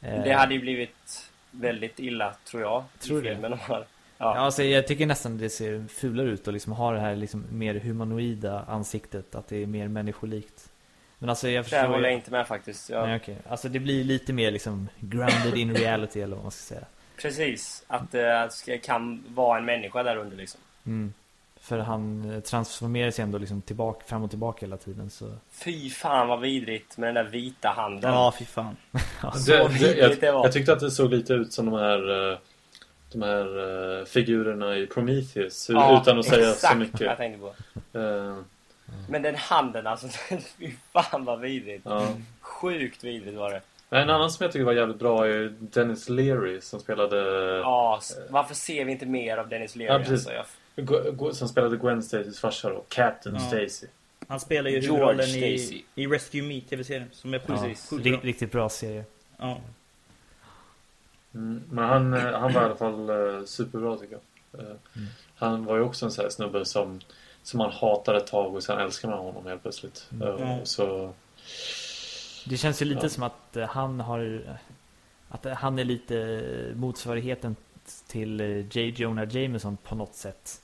Eh, Det hade ju blivit väldigt illa, tror jag, Tror i filmen. om man- Ja, alltså jag tycker nästan det ser fulare ut och liksom har det här liksom mer humanoida ansiktet, att det är mer människolikt. Men alltså jag förstår håller jag inte med faktiskt. Jag, Nej, okej. Alltså det blir lite mer liksom grounded in reality eller vad man ska säga. Precis, att det ska- kan vara en människa där under liksom. Mm. För han eh, transformerar sig ändå liksom tillbaka, fram och tillbaka hela tiden så... Fy fan vad vidrigt med den där vita handen. Ja, fy fan. så Det, det, vidrigt jag, det var. jag tyckte att det såg lite ut som de här, eh, de här eh, figurerna i Prometheus. Ja, utan att säga så vad jag mycket. tänkte på. Eh, Men den handen alltså, fy fan vad vidrigt. ja. Sjukt vidrigt var det. En annan som jag tycker var jävligt bra är Dennis Leary som spelade, Ja, varför ser vi inte mer av Dennis Leary? Ja, precis. alltså? Jag, som spelade Gwen Stacys farsa då, Captain Ja. Stacy. Han spelar ju George huvudrollen Stacy. i, i Rescue Me tv-serien. Som är Ja, precis bra. riktigt bra serie. Ja. Mm, men han, eh, han var i alla fall eh, superbra tycker jag. Eh, Han var ju också en sån här snubbe som, som man hatar ett tag och sen älskar man honom helt plötsligt. Eh, Ja. Så, Det känns ju lite Ja. som att han har... Att han är lite motsvarigheten till J. Jonah Jameson på något sätt.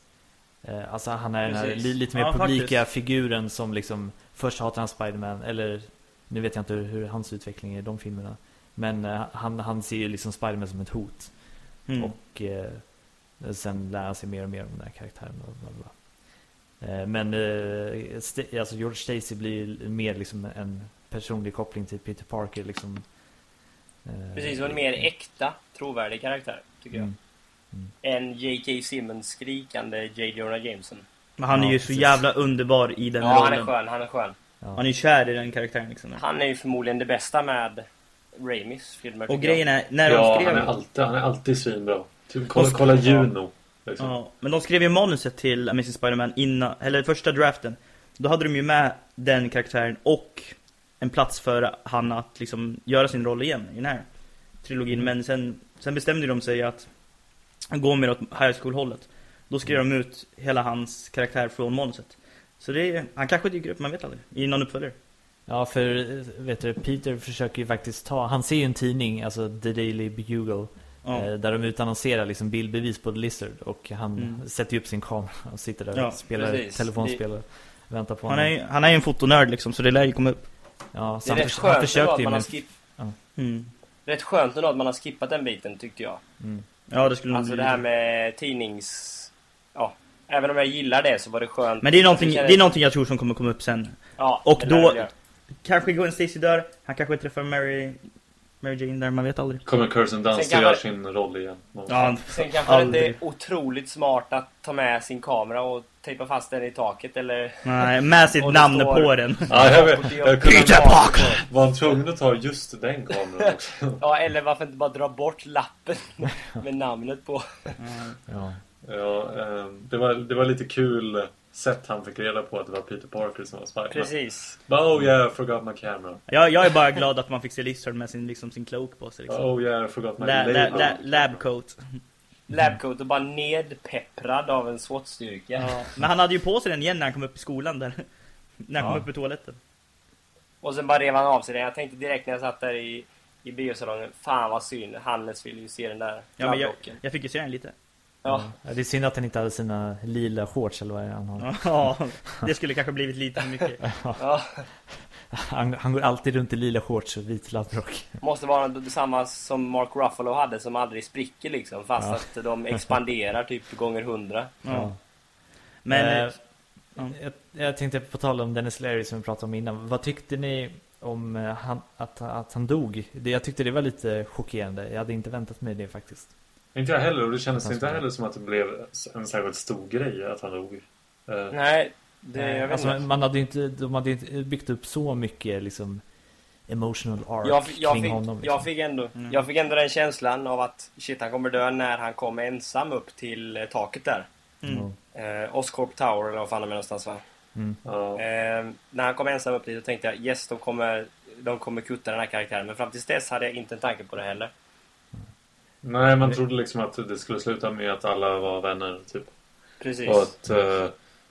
Alltså han är den här lite mer Ja, publika faktiskt. figuren som liksom Först hatar han Spiderman eller Nu vet jag inte hur, hur hans utveckling är i de filmerna Men eh, han, han ser ju liksom Spiderman som ett hot Mm. Och eh, sen lär han sig mer och mer om den här karaktären och bla bla. Eh, Men eh, St- alltså George Stacy blir mer liksom en personlig koppling till Peter Parker liksom. Eh, precis, och en mer äkta, trovärdig karaktär, tycker jag. Mm. Än J.K. Simmons skrikande J. Jonah Jameson. Men han är Ja, ju så precis. jävla underbar i den Ja, han är rollen. skön, han är skön. Ja. Han är kär i den karaktären liksom. Han är ju förmodligen det bästa med Raimis filmer. Och grejen jag. är, när ja, de han skrev... är alltid, han är alltid svinbra. Typ, kolla, Och- kolla Juno. Liksom. Ja, men de skrev ju manuset till Amazing Spider-Man innan, eller första draften. Då hade de ju med den karaktären och en plats för han att liksom göra sin roll igen i den här trilogin. Men sen, sen bestämde de sig att gå mer åt high school-hållet. Då skrev de ut hela hans karaktär från manuset. Så det är, han kanske dyker upp, man vet aldrig, i någon uppföljare. Ja, för vet du, Peter försöker ju faktiskt ta, han ser ju en tidning, alltså The Daily Bugle, Ja. eh, där de utannonserar liksom bildbevis på The Lizard och han Mm. sätter ju upp sin kamera och sitter där Ja, och spelar precis. telefonspel och väntar på Han honom. är, ju- han är ju en fotonörd liksom, så det lär ju komma upp. Ja, så Det är han, rätt förs- han försökte att ju man har med... skip... Mm. Rätt skönt ändå att man har skippat den biten, tyckte jag. Mm. Ja, det skulle Alltså bli det här med tidnings... Ja, även om jag gillar det så var det skönt. Men det är, någonting, det är någonting jag tror som kommer komma upp sen. Ja, och det då- det. Kanske Gwen Stacy dör, han kanske träffar Mary, Mary Jane där, man vet aldrig. Kommer Kirsten Dunst göra man- sin roll igen. Ja, Sen kanske det inte aldrig. är otroligt smart att ta med sin kamera och tejpa fast den i taket eller... Nej, med sitt Och det namn står- på den. Ja, jag vet. Och det- Jag kunde Peter Parker. Var han tvungen att ta just den kameran också? Ja, eller varför inte bara dra bort lappen med namnet på? Ja. Ja, eh, det, var, det var lite kul sätt han fick reda på att det var Peter Parker som var Spiderman. Precis. But, oh yeah, I forgot my camera. Jag, jag är bara glad att man fick se Lizard med sin, liksom, sin cloak på sig. Liksom. Oh yeah, I forgot my La, la, la, lab coat. Labcoat och bara nedpepprad av en SWAT-styrka. Ja. Men han hade ju på sig den igen när han kom upp i skolan där. När han kom Ja. upp i toaletten. Och sen bara rev han av sig den. Jag tänkte direkt när jag satt där i, i biosalongen, fan vad synd. Hannes ville ju se den där Ja, men jag, jag fick ju se den lite. Ja. Det är synd att han inte hade sina lila shorts eller vad är han har. Ja, det skulle kanske blivit lite för mycket. ja. Han, han går alltid runt i lila shorts och vit laddrock. Måste vara detsamma som Mark Ruffalo hade som aldrig spricker liksom. Fast Ja. att de expanderar typ gånger hundra. Ja. Men... Eh, ja. jag, jag tänkte på tal om Dennis Leary som vi pratade om innan. Vad tyckte ni om eh, han, att, att han dog? Jag tyckte det var lite chockerande. Jag hade inte väntat mig det faktiskt. Inte jag heller, och det kändes inte heller som att det blev en särskilt stor grej att han dog. Eh, Nej, det, jag vet alltså, inte. man hade inte, de hade inte byggt upp så mycket liksom emotional arc Jag, jag, kring fick, honom. Liksom. jag, fick ändå, Mm. jag fick ändå den känslan av att shit, han kommer dö när han kommer ensam upp till eh, taket där. Mm. Eh, Oscorp Tower eller vad fan de är någonstans va? ja. Eh, när han kom ensam upp dit så tänkte jag yes, de kommer, de kommer kutta den här karaktären. Men fram tills dess hade jag inte en tanke på det heller. Nej, man trodde liksom att det skulle sluta med att alla var vänner, typ. Precis. Och att, eh,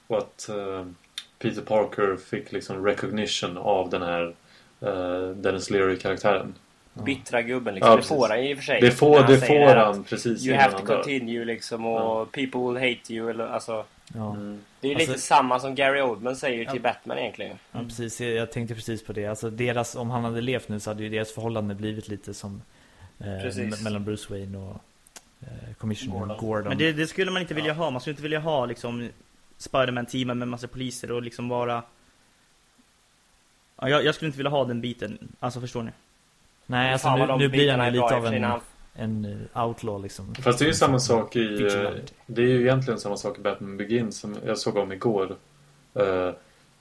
och att eh, Peter Parker fick liksom recognition av den här uh, Dennis Leary-karaktären. Bittra gubben liksom. Ja, det får han i och för sig. Det får, det får han precis You have to dör. continue liksom och people will hate you eller alltså. Ja. Mm. Det är ju Alltså- lite samma som Gary Oldman säger Ja. till Batman egentligen. Ja, precis. Jag jag tänkte precis på det. Alltså deras, om han hade levt nu så hade ju deras förhållande blivit lite som eh, mellan Bruce Wayne och eh, Commissioner Gordon. Gordon. Men det, det skulle man inte vilja ha. Man skulle inte vilja ha liksom Spiderman-teamet med massa poliser och liksom vara... Ja, jag, jag skulle inte vilja ha den biten. Alltså förstår ni? Nej, alltså Fan nu, nu blir han lite av en, en eh, outlaw liksom. Fast det är ju samma sak i... eh, Vigilante. Det är ju egentligen samma sak i Batman Begins som jag såg om igår. Eh,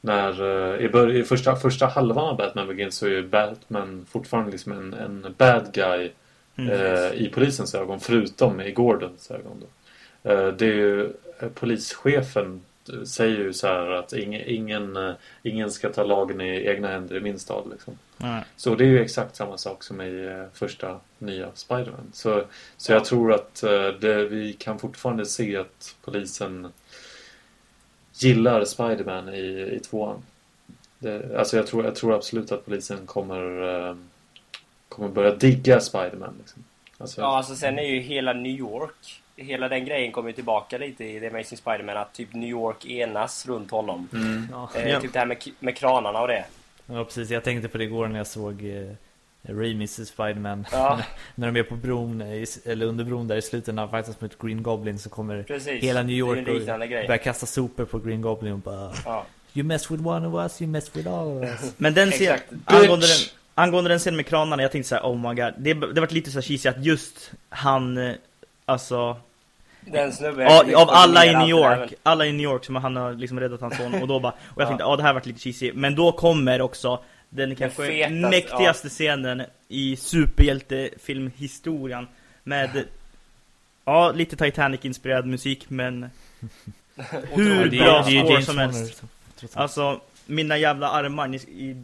när eh, i, bör- i första, första halvan av Batman Begins så är ju Batman fortfarande liksom en, en bad guy Mm. eh, i polisens ögon, förutom i Gordons ögon. Då. Eh, det är ju eh, polischefen säger ju så här att ingen, ingen, ingen ska ta lagen i egna händer i min stad. Liksom. Nej. Så det är ju exakt samma sak som i första nya Spiderman. Så, så jag tror att det, vi kan fortfarande se att polisen gillar Spiderman i, i tvåan. Det, alltså jag tror, jag tror absolut att polisen kommer, kommer börja digga Spiderman. Liksom. Alltså, Ja, alltså sen är ju hela New York, hela den grejen kommer ju tillbaka lite i The Amazing Spider-Man att typ New York enas runt honom. mm, Ja. Eh, Ja. Typ det här med, med kranarna och det. ja, precis. Jag tänkte på det igår när jag såg eh, Raimis Spiderman. Ja, när de är på bron, eh, i, eller under bron där i slutet när han fightas mot Green Goblin så kommer precis. hela New York och börjar kasta sopor på Green Goblin och bara Ja. You mess with one of us, you mess with all of us. Men den Exakt. angående den, angående den scenen med kranarna, jag tänkte så här, oh my god. Det, det var lite så här cheesy att just han, eh, alltså, Den snubben. Ja, av alla i New York, alla i New York som han har liksom räddat hans son och då bara, och jag Ja. tänkte ja det här varit lite cheesy, men då kommer också den kanske fetaste, mäktigaste scenen i superhjältefilmhistorien med Ja, lite Titanic-inspirerad musik men hur bra James som helst. Alltså, mina jävla armar ni, i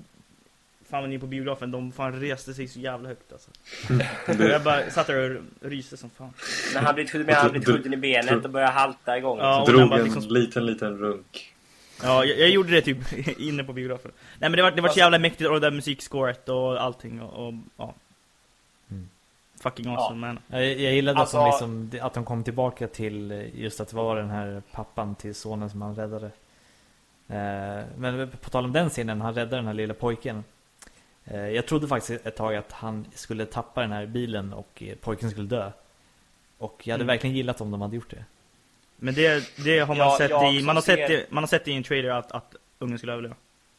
Fan var ni på biografen, de fan reste sig så jävla högt alltså. Jag bara satt där och ryste som fan. När han blivit skjuten, han blivit skjuten i benet och börjar halta igång. Ja, och drog bara en liksom- liten, liten runk. Ja, jag, jag gjorde det typ inne på biografen. Nej men det var, det var så jävla mäktigt och det där musikscoret och allting och, och ja. Mm. Fucking awesome man. Jag, jag gillade Alltså- att, de liksom, att de kom tillbaka till just att det var den här pappan till sonen som han räddade. Eh, men på tal om den scenen, han räddade den här lilla pojken. Eh, jag trodde faktiskt ett tag att han skulle tappa den här bilen och eh, pojken skulle dö. Och jag hade Mm. verkligen gillat om de hade gjort det. Men det, det har man Ja, sett i, man har sett, ser- det, man har sett i en trailer att, att ungen skulle överleva.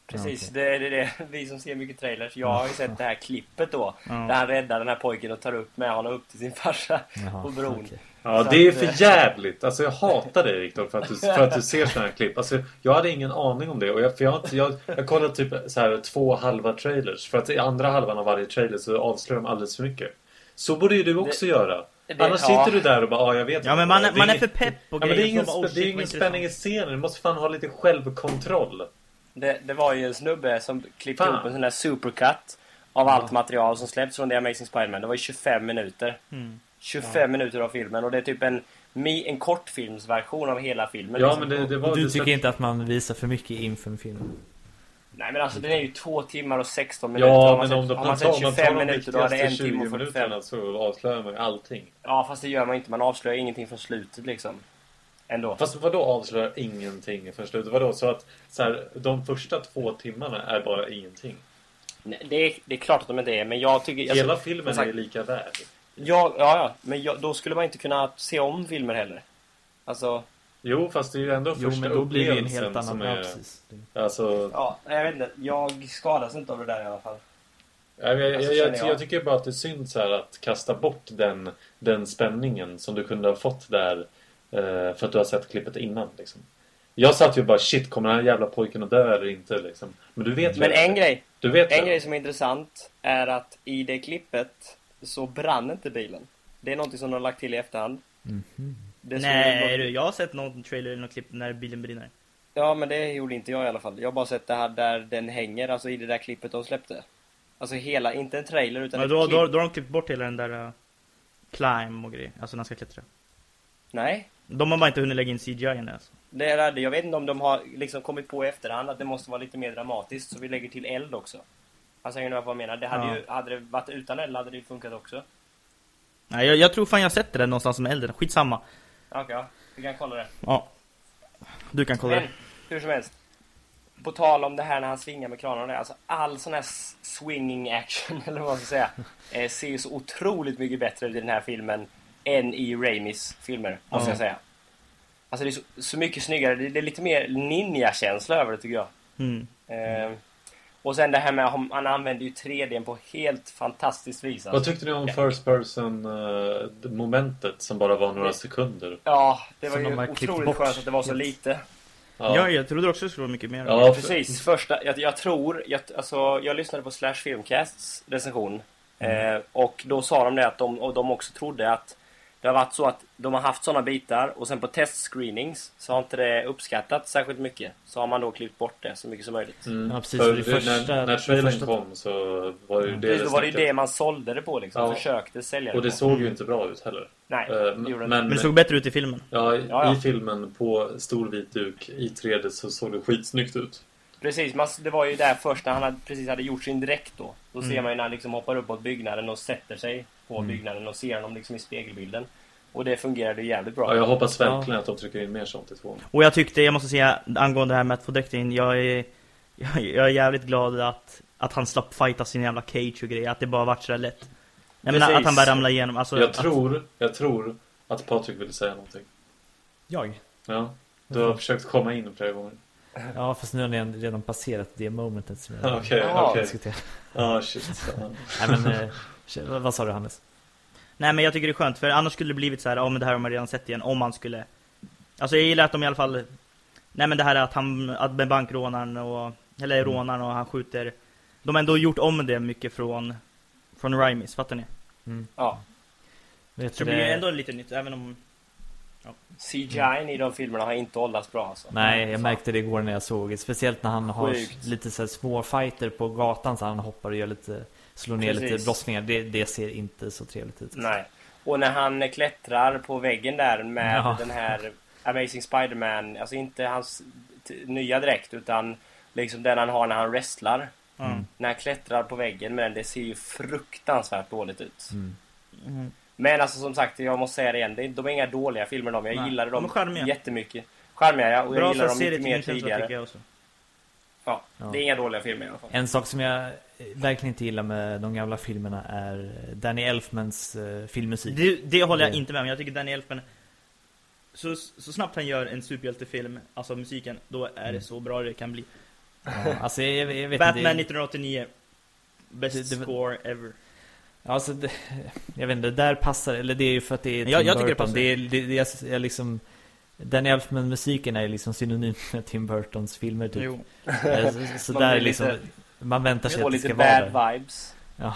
Precis, Ja, det, det är det. Vi som ser mycket trailers. Jag har ju sett det här klippet då. Ja. Där han räddar den här pojken och tar upp med honom upp till sin farsa Jaha, på bron. okej. Ja, Så det är för jävligt. Alltså jag hatar dig Viktor för att du, för att du ser sådana här klipp. Alltså jag hade ingen aning om det. Och jag, för jag, jag, jag kollade typ så här två halva trailers. För att i andra halvan av varje trailer så avslöjar de alldeles för mycket. Så borde ju du också göra. det- Annars ja. sitter du där och bara, ja jag vet Ja inte men man, är- det man är för pepp på Ja, men det är grejer. ingen, bara, oh, det är ingen spänning i scenen. Du måste fan ha lite självkontroll. Det, det var ju en snubbe som klippte Fan. ihop en sån där supercut av allt material som släppts från The Amazing Spider-Man. Det var ju 25 minuter. Mm. 25 minuter av filmen och det är typ en, en kortfilmsversion av hela filmen. Ja liksom. men det, det var... Du det- tycker inte att man visar för mycket inför en film? Nej men alltså den är ju 2 timmar och 16 minuter. Ja men sett- om man sett man 25 tar de minuter då är det en viktigaste 20 timme och 45. minuterna så avslöjar man ju allting. Ja fast det gör man inte. Man avslöjar ingenting från slutet liksom. Ändå. Fast vadå avslöjar ingenting för slutet? Vadå? Så att så här, de första två timmarna är bara ingenting? Nej, det, är, det är klart att de inte är men jag tycker... alltså, Hela filmen som sagt- är lika värd. Ja, ja, ja. Men jag, då skulle man inte kunna se om filmer heller. Alltså, Jo, fast det är ju ändå Jo första men då blir det ju en helt annan... som Ja, är... precis. Alltså, ja, jag vet inte. Jag skadas inte av det där i alla fall. jag, jag, Alltså, jag, jag, jag. tycker bara att det så här att kasta bort den, den spänningen som du kunde ha fått där eh, för att du har sett klippet innan. Liksom. Jag satt ju bara shit, kommer den här jävla pojken att dö eller inte? Liksom. Men du vet Men en det. grej, Du vet en grej som är intressant är att i det klippet så brann inte bilen. Det är någonting som de har lagt till i efterhand. Det såg Nej du, jag har sett någon trailer eller något klipp när bilen brinner. Ja, men det gjorde inte jag i alla fall. Jag har bara sett det här där den hänger, alltså i det där klippet de släppte. Alltså hela, inte en trailer utan Men ett då, klipp. då, då har de klippt bort hela den där uh, climb och grejer, alltså när han ska klättra. Nej, De har bara inte hunnit lägga in CGI än alltså. det är det. Jag vet inte om de har liksom kommit på i efterhand att det måste vara lite mer dramatiskt, så vi lägger till eld också. Alltså, hänger ni med på vad jag menar? Det hade Ja. ju, hade det varit utan eld hade det ju funkat också. Nej, jag, jag tror fan jag sett det där någonstans med elden, skitsamma. Okej, ja. Vi kan kolla det. Ja. Du kan kolla Men, det. hur som helst. På tal om det här när han svingar med det, alltså all sån här swinging action, eller vad man ska säga, eh, ser ju så otroligt mycket bättre ut i den här filmen än i Raimis filmer, måste Ja. jag säga. Alltså det är så, så mycket snyggare. Det, det är lite mer ninja-känsla över det tycker jag. Mm. Eh, och sen det här med att han- använder ju 3D på helt fantastiskt vis. Vad Alltså. tyckte ni om Ja. First Person eh, momentet som bara var några sekunder? Ja, det var Som ju de otroligt skönt att det var så lite. Ja. jag trodde också det skulle vara mycket mer. Ja, Precis, första, jag, jag tror, jag, alltså, jag lyssnade på Slash Filmcasts recension eh, och då sa de det att de, och de också trodde att det har varit så att de har haft sådana bitar och sen på testscreenings så har inte det uppskattats särskilt mycket. Så har man då klippt bort det så mycket som möjligt. Mm. Ja, precis, För för första- när, när trailern första- kom så var det ju det Precis, det då var det det man sålde det på liksom. Ja. Försökte sälja det Och det på. såg ju inte bra ut heller. Nej, det gjorde det men, Men det såg bättre ut i filmen. ja, i, Ja, ja. i filmen på stor vit duk i 3D så såg det skitsnyggt ut. Precis, man, det var ju där först när han hade, precis hade gjort sin dräkt då. Då Mm. ser man ju när han liksom hoppar upp mot byggnaden och sätter sig på Mm. byggnaden och ser honom liksom i spegelbilden. Och det fungerade jävligt bra. Ja, jag hoppas verkligen att de trycker in mer sånt i tvåan. Och jag tyckte, jag måste säga angående det här med att få dräkt in, jag är, jag, jag är jävligt glad att, att han slapp fighta sin jävla cage och grejer, att det bara vart så där lätt. Jag menar att han bara ramlade igenom, alltså Jag att, tror, jag tror att Patrik ville säga någonting. Jag? Ja. Du har försökt komma in flera gånger. Ja, fast nu har ni redan passerat det momentet som jag Okej, Ja. okej. diskuterar. Ja, shit. Ja. Nej men, eh, vad- sa du Hannes? Nej men jag tycker det är skönt, för annars skulle det blivit så här, ja men det här har man redan sett igen, om man skulle Alltså jag gillar att de i alla fall Nej men det här att han, att med bankrånaren och Eller Mm. rånaren och han skjuter De har ändå gjort om det mycket från Från Rimis, fattar ni? Ja. Vet Så det blir det? ändå lite nytt, även om CGI i de filmerna har inte åldrats bra alltså. Nej, jag märkte det igår när jag såg Speciellt när han har Sjukt. lite så här små fighter på gatan så han hoppar och gör lite Slår ner lite Precis. brottslingar det, det ser inte så trevligt ut Nej. Och när han klättrar på väggen där med Ja. den här Amazing Spider-Man, alltså inte hans nya dräkt utan liksom den han har när han wrestlar. mm. När han klättrar på väggen med den, det ser ju fruktansvärt dåligt ut. Mm. Mm. Men alltså som sagt, jag måste säga det igen, det är- de är inga dåliga filmer de. Jag Nej, gillade de dem charmiga. jättemycket. Charmiga ja, och jag Bra gillar för dem mycket mer tidigare. jag Ja, Ja. det är inga dåliga filmer i alla fall. En sak som jag verkligen inte gillar med de gamla filmerna är Danny Elfmans eh, filmmusik det, det håller jag Det- inte med om, jag tycker Danny Elfman så, så snabbt han gör en superhjältefilm, alltså musiken, då är Mm. det så bra det kan bli ja, Alltså jag, jag Batman inte 1989 Best Det- det- score ever Alltså, det, jag vet inte, där passar eller det är ju för att det är Tim Jag- jag tycker det Burton. passar. Det är, det, det är, jag liksom Danny Elfman-musiken är liksom synonym med Tim Burtons filmer typ. Jo. Eh, Så, så där blir liksom, man väntar sig att det lite ska vara bad där. vibes. Men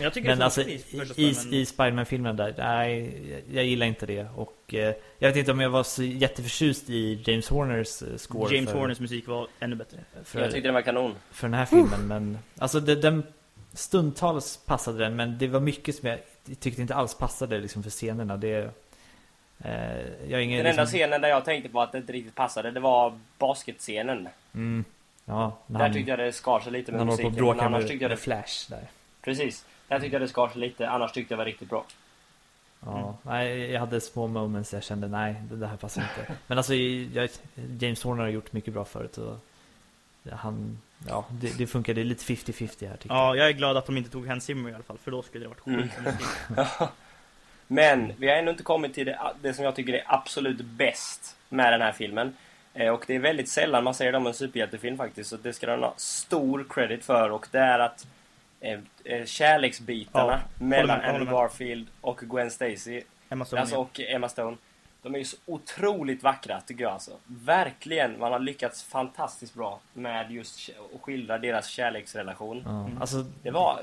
jag tycker Men det alltså i, i, Spiderman. i Spiderman-filmen där, nej, jag- gillar inte det. Och eh, jag vet inte om jag var så jätteförtjust i James Horners eh, score James för, Horners musik var ännu bättre för, Jag tyckte den var kanon. för den här filmen. Men alltså det, den stundtals passade den, men det var mycket som jag tyckte inte alls passade liksom för scenerna. Det, eh, jag ingen, Den enda liksom, scenen där jag tänkte på att det inte riktigt passade, det var basketscenen. Mm, ja, Där han, tyckte jag det skar sig lite med han håller på musiken. att Men bråka annars med, tyckte jag med det... Flash där. Precis. Där tyckte jag det skar sig lite, annars tyckte jag det var riktigt bra. Ja, nej, jag hade små moments jag kände nej, det, det här passar inte. Men alltså, jag, James Horner har gjort mycket bra förut och han, ja, det, det funkade lite 50-50 här tycker jag. Ja, jag är glad att de inte tog Hans Zimmer i alla fall, för då skulle det varit Mm. skit Men vi har ännu inte kommit till det, det som jag tycker är absolut bäst med den här filmen. Eh, Och det är väldigt sällan man säger det om en superhjältefilm faktiskt. Så det ska den ha stor credit för. Och det är att eh, eh, kärleksbitarna Ja, mellan Andrew. Garfield och Gwen Stacy alltså, och Emma Stone. De är ju så otroligt vackra tycker jag alltså. Verkligen, man har lyckats fantastiskt bra med just att skildra deras kärleksrelation. Ja, alltså, Det var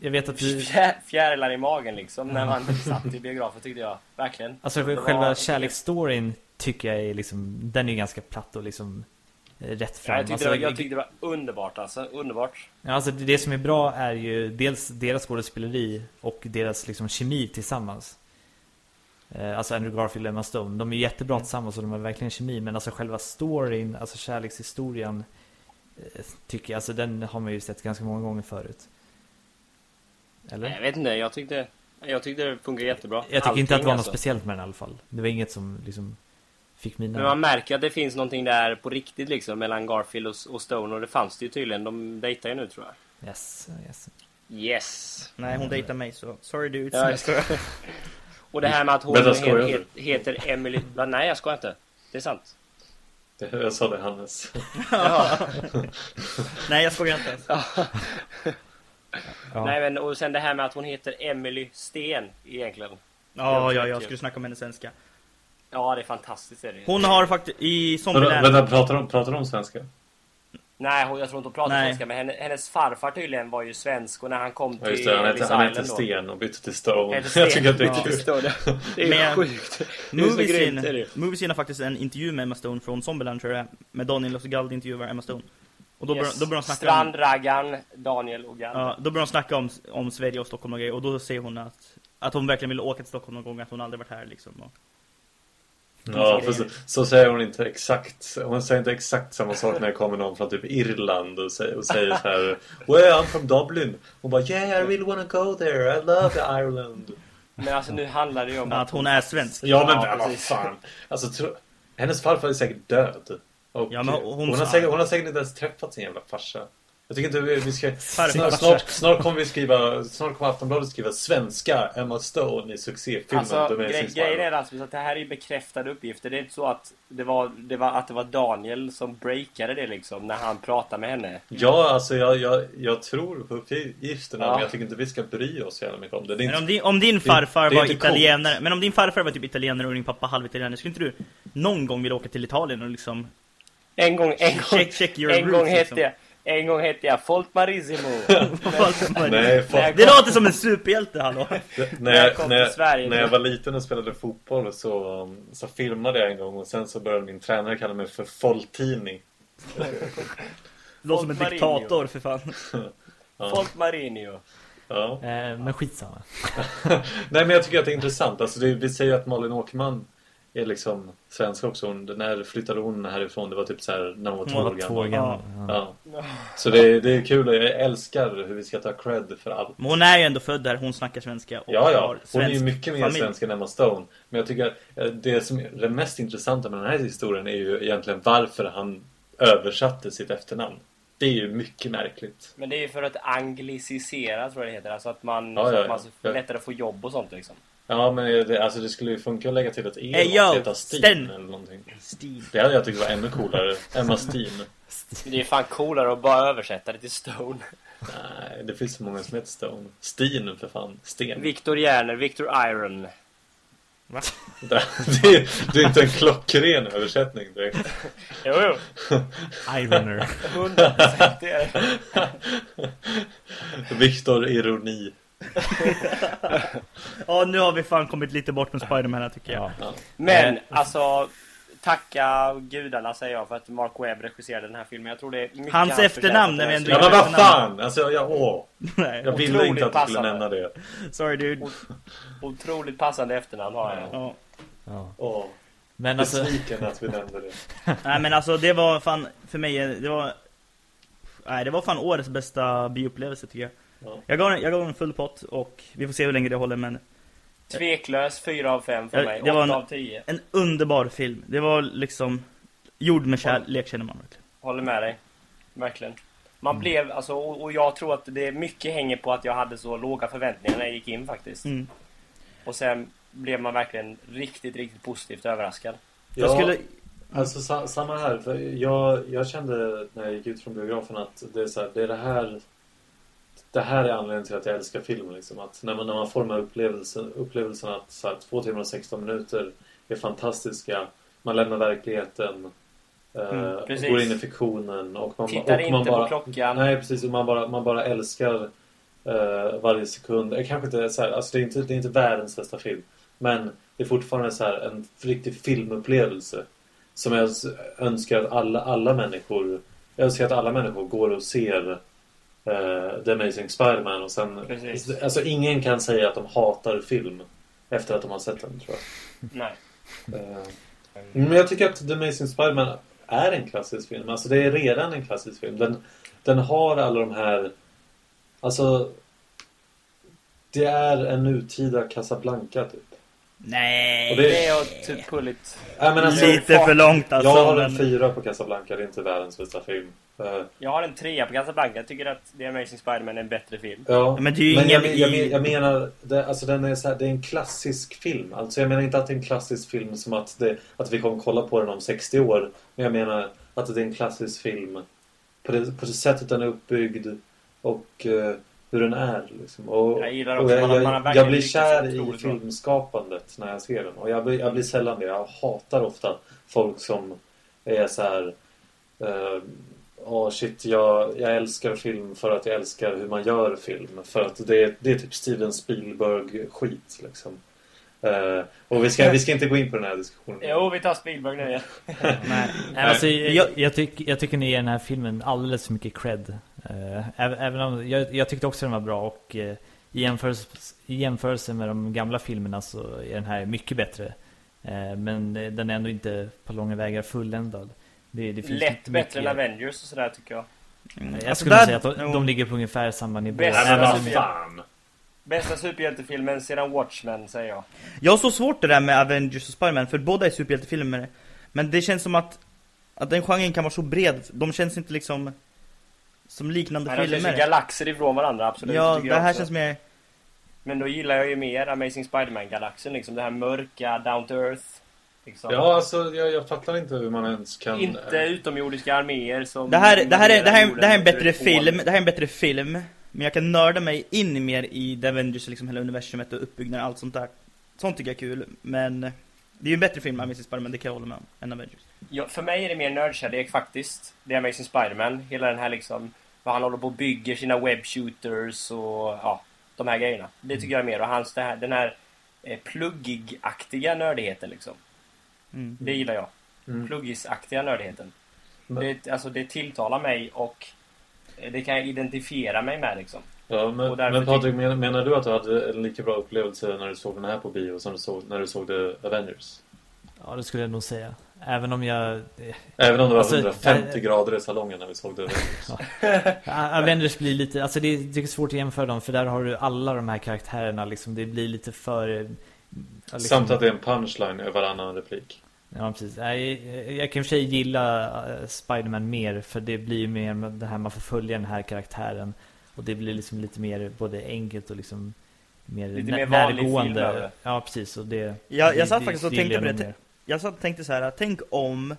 jag vet att du, fjä- fjärilar i magen liksom när man satt i biografen tyckte jag. Verkligen. alltså Det var- själva kärleksstoryn tycker jag är liksom, den är ganska platt och liksom eh, rätt fram. Ja, jag, tyckte alltså, det var, jag tyckte det var underbart alltså. Underbart. Ja, alltså det, det som är bra är ju dels deras skådespeleri och deras liksom kemi tillsammans. Eh, alltså Andrew Garfield och Emma Stone. De är jättebra tillsammans och de har verkligen kemi. Men alltså själva storyn, alltså kärlekshistorien eh, tycker jag, alltså den har man ju sett ganska många gånger förut. Eller? Jag vet inte, jag tyckte, jag tyckte det funkade jättebra. Jag tycker inte att det Allting, var något alltså. speciellt med den i alla fall. Det var inget som liksom fick mina... Men man märker att det finns någonting där på riktigt liksom mellan Garfield och, och Stone och det fanns det ju tydligen. De dejtar ju nu tror jag. Yes, yes. Yes. Nej, hon dejtar mig så sorry dudes. Ja. Och det här med att hon he, heter Emily... Nej, jag skojar inte. Det är sant. Jag sa det Hannes. Nej, jag skojar inte. Ja. Nej, men och sen det här med att hon heter Emily Sten egentligen. Ja, ja, jag skulle snacka om henne svenska. Ja, det är fantastiskt. Är det. Hon har faktiskt i Zombieland... vänta, pratar de, pratar de om svenska? Nej, hon, jag tror inte hon pratar Nej. svenska, men henne, hennes farfar tydligen var ju svensk och när han kom Ja, till just det, han heter, han då- Sten och bytte till Stone. Sten. Jag tycker att det är Ja. kul. Det det. Är Men- sjukt. Moviesin. Moviesin har faktiskt en intervju med Emma Stone från Zombieland tror jag. Med Daniel Osgald intervjuar Emma Stone. Och då, bör, Yes. då börjar de snacka om, Strandraggan, Daniel och Gall. ja, då börjar de snacka om, om Sverige och Stockholm och grejer. Och då säger hon att, att hon verkligen vill åka till Stockholm någon gång. Att hon aldrig varit här liksom. Och, Ja, så, så säger hon inte exakt. Hon säger inte exakt samma sak när det kommer någon från typ Irland och säger, och säger så här Well, I'm from Dublin. Hon bara Yeah, I really wanna go there. I love Ireland. Men alltså nu handlar det ju om att hon är svensk. Ja, men Ja, vad fan. Alltså, tro, hennes farfar är säkert död. Och Ja, men hon- hon, har säkert, hon har säkert inte ens träffat sin jävla farsa. Jag tycker inte vi, ska... Snart, snart, snart kommer vi skriva... Snart kommer Aftonbladet skriva svenska Emma Stone i succéfilmen Alltså, The grej, grejen är Rasmus att det här är ju bekräftade uppgifter. Det är inte så att det var, det var, att det var Daniel som breakade det liksom när han pratade med henne. Ja, alltså jag, jag, jag tror på uppgifterna Ja. men jag tycker inte vi ska bry oss så jävla mycket om det. det är Men inte, om din, om din farfar det var inte italienare, men om din farfar var typ italienare och din pappa halvitalienare, skulle inte du någon gång vilja åka till Italien och liksom En gång, en gång, check, check your en roots, gång hette liksom. jag, en gång hette jag Folk Marissimo. nej, Det låter som en superhjälte, hallå! när, när jag när, till jag, Sverige. när jag var liten och spelade fotboll så, um, så filmade jag en gång och sen så började min tränare kalla mig för Foltini. Låter som en diktator, för fan. Folk Marinho. Ja. Eh, men skitsamma. Nej men jag tycker att det är intressant. Alltså det, vi säger att Malin Åkerman är liksom svensk också. Hon, när flyttade hon härifrån? Det var typ så här när hon var två år gammal. Ja. Ja. Så det, det är kul och jag älskar hur vi ska ta cred för allt. Men hon är ju ändå född där, hon snackar svenska och Ja, ja. Hon är ju mycket mer familj. svensk än Emma Stone. Men jag tycker att eh, det som är det mest intressanta med den här historien är ju egentligen varför han översatte sitt efternamn. Det är ju mycket märkligt. Men det är ju för att anglicisera tror jag det heter. Alltså att man, Ja, så ja, att man ja. lättare får jobb och sånt liksom. Ja, men det, alltså det skulle ju funka att lägga till ett E Hey, och heta Stin Sten. eller någonting. Stil. Det hade jag tyckt var ännu coolare. Emma Stin. Det är fan coolare att bara översätta det till Stone. Nej, det finns så många som heter Stone. Stin för fan. Sten. Victor Järner, Victor Iron. Va? Det, det, är, det är inte en klockren översättning direkt. Jo, jo. Ironer. 100% det är det. Viktor Ironi. Ja, nu har vi fan kommit lite bort med Spiderman här tycker jag. Ja. Men Eh, alltså, tacka gudarna säger jag för att Mark Webb regisserade den här filmen. Jag tror det är mycket Hans efternamn, när vi ändå Ja Ja, men vad fan! Alltså jag, åh. Nej, Jag ville inte att du skulle passande. nämna det. sorry dude. Otroligt passande efternamn har jag. Ja. Ja. Åh. Men alltså, Besviken att vi nämnde det. Nej men alltså det var fan, för mig, det var... Nej det var fan årets bästa bioupplevelse tycker jag. Ja. Jag gav, den- jag gav den en full pott och vi får se hur länge det håller men Tveklös 4 av 5 för Ja, mig. det var 8 en- av 10. en underbar film. Det var liksom gjord med kärlek känner man verkligen. Håller med dig. Verkligen. Man blev, alltså, och och jag tror att det mycket hänger på att jag hade så låga förväntningar när jag gick in faktiskt. Mm. Och sen blev man verkligen riktigt, riktigt positivt överraskad. Jag skulle... Alltså sa, samma här. För jag, jag kände när jag gick ut från biografen att det är, så här, det är det här det här är anledningen till att jag älskar film. Liksom. Att när, man, när man får de här upplevelsen, upplevelsen att så här, två timmar och 16 minuter är fantastiska. Man lämnar verkligheten. eh, Mm, precis. går in i fiktionen. Och man, Tittar och inte man på bara, klockan. Nej, precis. Och man bara, man bara älskar eh, varje sekund. Eh, Kanske inte så här, alltså det, är inte, det är inte världens bästa film. Men det är fortfarande så här en riktig filmupplevelse. Som jag önskar att alla, alla människor... Jag önskar att alla människor går och ser eh, The Amazing Spider-Man och sen... Precis. Alltså ingen kan säga att de hatar film efter att de har sett den, tror jag. Nej. Eh, Men jag tycker att The Amazing Spider-Man är en klassisk film. Alltså det är redan en klassisk film. Den, den har alla de här... Alltså... Det är en nutida Casablanca typ. Nej. Och det- Det är typ pull it. Nej, men alltså, Lite för långt alltså. jag har en men- fyra på Casablanca, det är inte världens bästa film. Eh, Jag har en trea på Casablanca. Jag tycker att The Amazing Spider-Man är en bättre film. Ja, Men det är ju jag, ingen men- jag, men- jag menar, det, alltså den är så här, det är en klassisk film. Alltså jag menar inte att det är en klassisk film som att, det, att vi kommer kolla på den om 60 år. Men jag menar att det är en klassisk film på det, på det sättet den är uppbyggd och eh, hur den är. Liksom. Och, Jag gillar också, jag, man jag, man jag blir kär i filmskapandet när jag ser den. Och jag blir, jag blir sällan det. Jag hatar ofta folk som är så här... Eh, Åh shit, jag, jag älskar film för att jag älskar hur man gör film. För att det, är- det är typ Steven Spielberg-skit liksom. Eh, och vi ska, vi ska inte gå in på den här diskussionen. Jo, vi tar Spielberg nu igen. Nej. Nej, alltså, jag, Jag- jag, tyck, jag tycker ni ger den här filmen alldeles för mycket cred. Eh, även, om, jag, jag tyckte också den var bra och eh, i, jämförelse, i jämförelse med de gamla filmerna så är den här mycket bättre. Eh, men den är ändå inte på långa vägar fulländad. Det, det finns Lätt bättre än Avengers och sådär tycker jag. Mm. Jag Alltså, skulle där- säga att de, de ligger på ungefär samma nivå. Bäst- Nej men Även vad om- fan! Bästa superhjältefilmen sedan Watchmen, säger jag. Jag har så svårt det där med Avengers och Spiderman för båda är superhjältefilmer. Men det känns som att, att den genren kan vara så bred. De känns inte liksom som liknande Nej, filmer. galaxer ifrån varandra, absolut. Ja, det här känns mer... Men då gillar jag ju mer Amazing Spider-Man-galaxen, liksom. Det här mörka, down to earth. Liksom. Ja, alltså jag, jag fattar inte hur man ens kan... Inte utomjordiska arméer som... Det här, det, här är, det, här, jorden det här är en bättre film, det här är en bättre film. Men jag kan nörda mig in mer i The Avengers, liksom hela universumet och uppbyggnaden och allt sånt där. Sånt tycker jag är kul, men det är ju en bättre film, Amazing Spiderman, det kan jag hålla med om, än Avengers. Ja, för mig är det mer nördkärlek faktiskt. Det är Amazing Spider-Man. Hela den här liksom... Vad han håller på och bygger sina web shooters och ja, de här grejerna. Det tycker jag är mer. Och hans, det här, den här eh, pluggig-aktiga nördigheten liksom. Mm. Det gillar jag. Mm. Pluggis-aktiga nördigheten. Men- Det, alltså, det tilltalar mig och eh, det kan jag identifiera mig med liksom. Ja, men, men Patrik, menar, menar du att du hade en lika bra upplevelse när du såg den här på bio som du såg när du såg The Avengers? Ja, det skulle jag nog säga. Även om jag... eh, Även om det var Alltså, 150 äh, grader i salongen när vi såg The Avengers. Avengers blir lite, alltså det är, det är svårt att jämföra dem för där har du alla de här karaktärerna liksom, det blir lite för... eh, ja, liksom- Samt att det är en punchline i varannan replik. Ja precis, Nej, jag kan i och för sig gilla eh, Spiderman mer för det blir ju mer med det här man får följa den här karaktären Och det blir liksom lite mer både enkelt och liksom mer, Lite mer vanlig film närgående. över det. Ja precis, och det Ja, jag det- satt det- faktiskt och det tänkte på jag det. Jag satt och tänkte så här, tänk om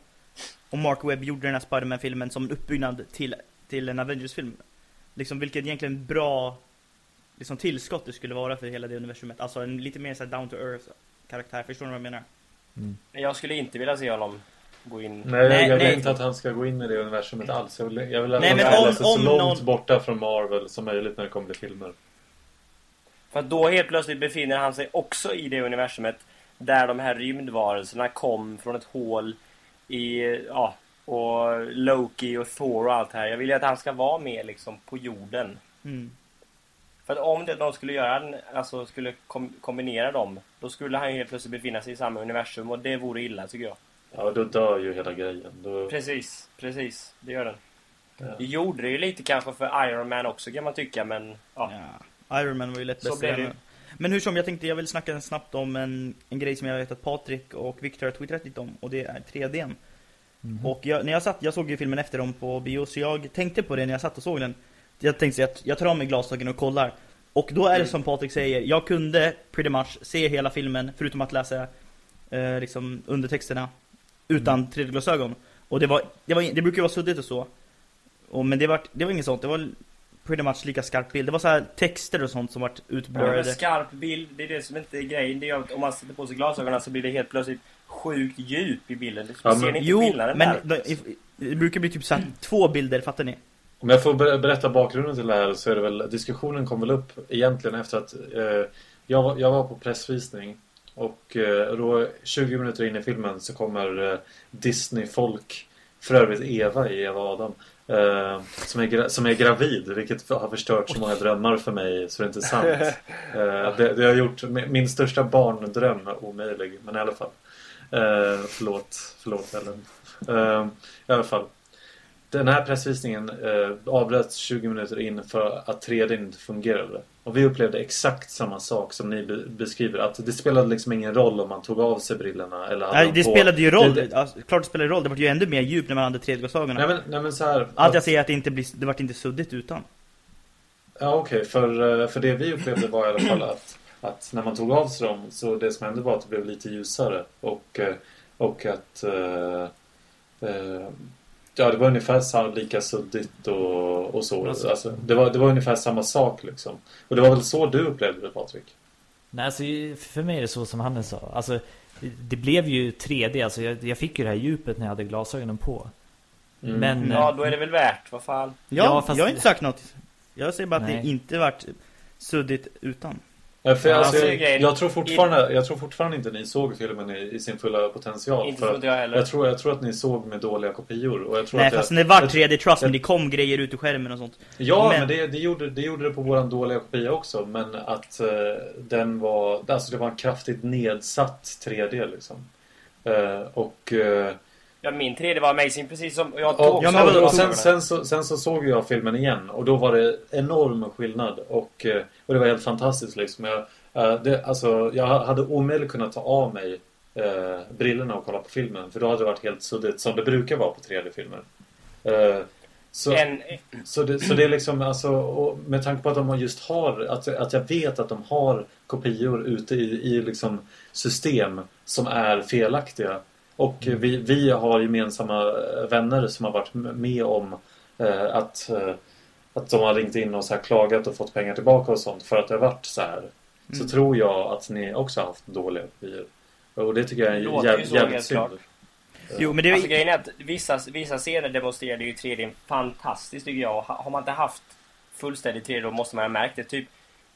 om Mark Webb gjorde den här Spider-Man-filmen som en uppbyggnad till, till en Avengers-film. Liksom vilket egentligen bra liksom, tillskott det skulle vara för hela det universumet. Alltså en lite mer så här down to earth karaktär, förstår ni vad jag menar? Mm. Jag skulle inte vilja se honom gå in... Nej, Nej, jag vill inte att han ska gå in i det universumet alls. Jag vill, jag vill att Nej, han ska om- hålla sig så långt någon- borta från Marvel som möjligt när det kommer till filmer. För att då helt plötsligt befinner han sig också i det universumet där de här rymdvarelserna kom från ett hål i, ja, och Loki och Thor och allt här. Jag vill ju att han ska vara med liksom på jorden. Mm. För att om det, de skulle göra alltså skulle kom, kombinera dem, då skulle han ju helt plötsligt befinna sig i samma universum och det vore illa tycker jag. Ja, då dör ju hela grejen. Då, Precis, precis. Det gör den. Ja. Det gjorde det ju lite kanske för Iron Man också kan man tycka, men ja. Ja. Iron Man var ju lätt Så bäst blev i det. Men hur som, jag tänkte jag vill snacka snabbt om en, en grej som jag vet att Patrik och Victor har twittrat lite om och det är 3D. Mhm. Och jag, när jag satt, jag såg ju filmen efter dem på bio så jag tänkte på det när jag satt och såg den. Jag tänkte att jag tar av mig glasögonen och kollar. Och då är det Mm. som Patrik säger, jag kunde pretty much se hela filmen förutom att läsa eh, liksom undertexterna utan Mm. 3D-glasögon. Och det var, det var, det brukar ju vara suddigt och så. Och, men det var, det var inget sånt, det var pretty much lika skarp bild. Det var så här texter och sånt som vart Ja, utblurrade. men skarp bild, det är det som inte är grejen. Det är att om man sätter på sig glasögonen så blir det helt plötsligt sjukt djup i bilden. Ja, Ser men- inte Jo, skillnaden men där? det, det brukar bli typ så här två bilder, fattar ni? Om jag får ber- berätta bakgrunden till det här så är det väl diskussionen kom väl upp egentligen efter att eh, jag, var, jag var på pressvisning och eh, då 20 minuter in i filmen så kommer eh, Disney-folk, för övrigt Eva i Eva Adam, eh, som, är som är gravid vilket har förstört så många drömmar för mig så det är inte sant. Eh, det, det har gjort mi- min största barndröm omöjlig, men i alla fall. Eh, förlåt, förlåt Ellen. Eh, I alla fall. Den här pressvisningen eh, avbröts 20 minuter in för att 3D inte fungerade. Och vi upplevde exakt samma sak som ni be beskriver. Att det spelade liksom ingen roll om man tog av sig brillorna eller Nej, det på. spelade ju roll. Det, det, Alltså, klart det spelade roll. Det var ju ändå mer djup när man hade 3D-glasögonen. nej, men, nej men så här. Allt att- jag säger är att det inte blir, det vart inte suddigt utan. Ja okej, för, eh, för det vi upplevde var i alla fall att, att när man tog av sig dem så det som hände var att det blev lite ljusare och, eh, och att eh, eh, Ja, det var ungefär så, lika suddigt och, och så. Alltså- Alltså, det, var, det var ungefär samma sak liksom. Och det var väl så du upplevde det Patrik? Nej, alltså, för mig är det så som Hannes sa. Alltså, det blev ju 3D. Alltså, jag, jag fick ju det här djupet när jag hade glasögonen på. Mm. Men... Ja, då är det väl värt. Vad fan. Ja, Ja, fast- jag har inte sagt något. Jag säger bara att Nej. det inte vart suddigt utan. För Ja, alltså, alltså, jag, jag, tror fortfarande, jag tror fortfarande inte ni såg filmen i, i sin fulla potential. Inte för jag heller. jag, tror, jag tror att ni såg med dåliga kopior. Och jag tror Nej att jag, fast det vart jag- 3D trust men jag- det kom grejer ut ur skärmen och sånt. Ja, Men- men, det, det, gjorde, det gjorde det på våran dåliga kopia också. Men att eh, den var... Alltså det var en kraftigt nedsatt 3D liksom. Eh, och... Eh, Ja, min 3D var amazing precis som jag Ja, ja, men och, sen, sen, så, sen så såg jag filmen igen och då var det enorm skillnad. Och, eh, och det var helt fantastiskt liksom. Jag, eh, det, alltså, jag hade omöjligt kunnat ta av mig eh, brillorna och kolla på filmen. För då hade det varit helt suddigt som det brukar vara på 3D-filmer. Eh, så, en, så det, så det är liksom alltså, och med tanke på att de just har, att, att jag vet att de har kopior ute i, i liksom system som är felaktiga. Och vi, vi har gemensamma eh, vänner som har varit med om eh, att, eh, att de har ringt in och så här klagat och fått pengar tillbaka och sånt för att det har varit så här. Mm. Så tror jag att ni också har haft dåliga kopior. Och det tycker jag är låter jäv, så, jävligt synd. klart. Jo men det är Alltså grejen är att vissa, vissa scener demonstrerade ju 3D fantastiskt tycker jag. Och ha- Har man inte haft fullständig 3D då måste man ha märkt det. Typ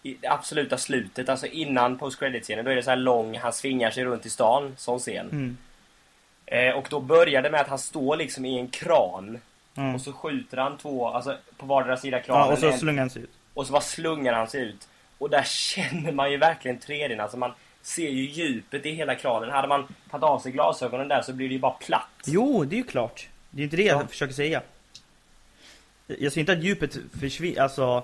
i det absoluta slutet, alltså innan post credit scenen då är det så här lång, han svingar sig runt i stan, sån scen. Mm. Eh, och då börjar det med att han står liksom i en kran. Mm. Och så skjuter han två, alltså på vardera sida kranen. Ja, och så en- slungar han sig ut. och så bara slungar han sig ut. Och där känner man ju verkligen 3D. Alltså man ser ju djupet i hela kranen. Hade man tagit av sig glasögonen där så blir det ju bara platt. Jo, det är ju klart. Det är inte det jag försöker säga. Jag säger inte att djupet försvinner, alltså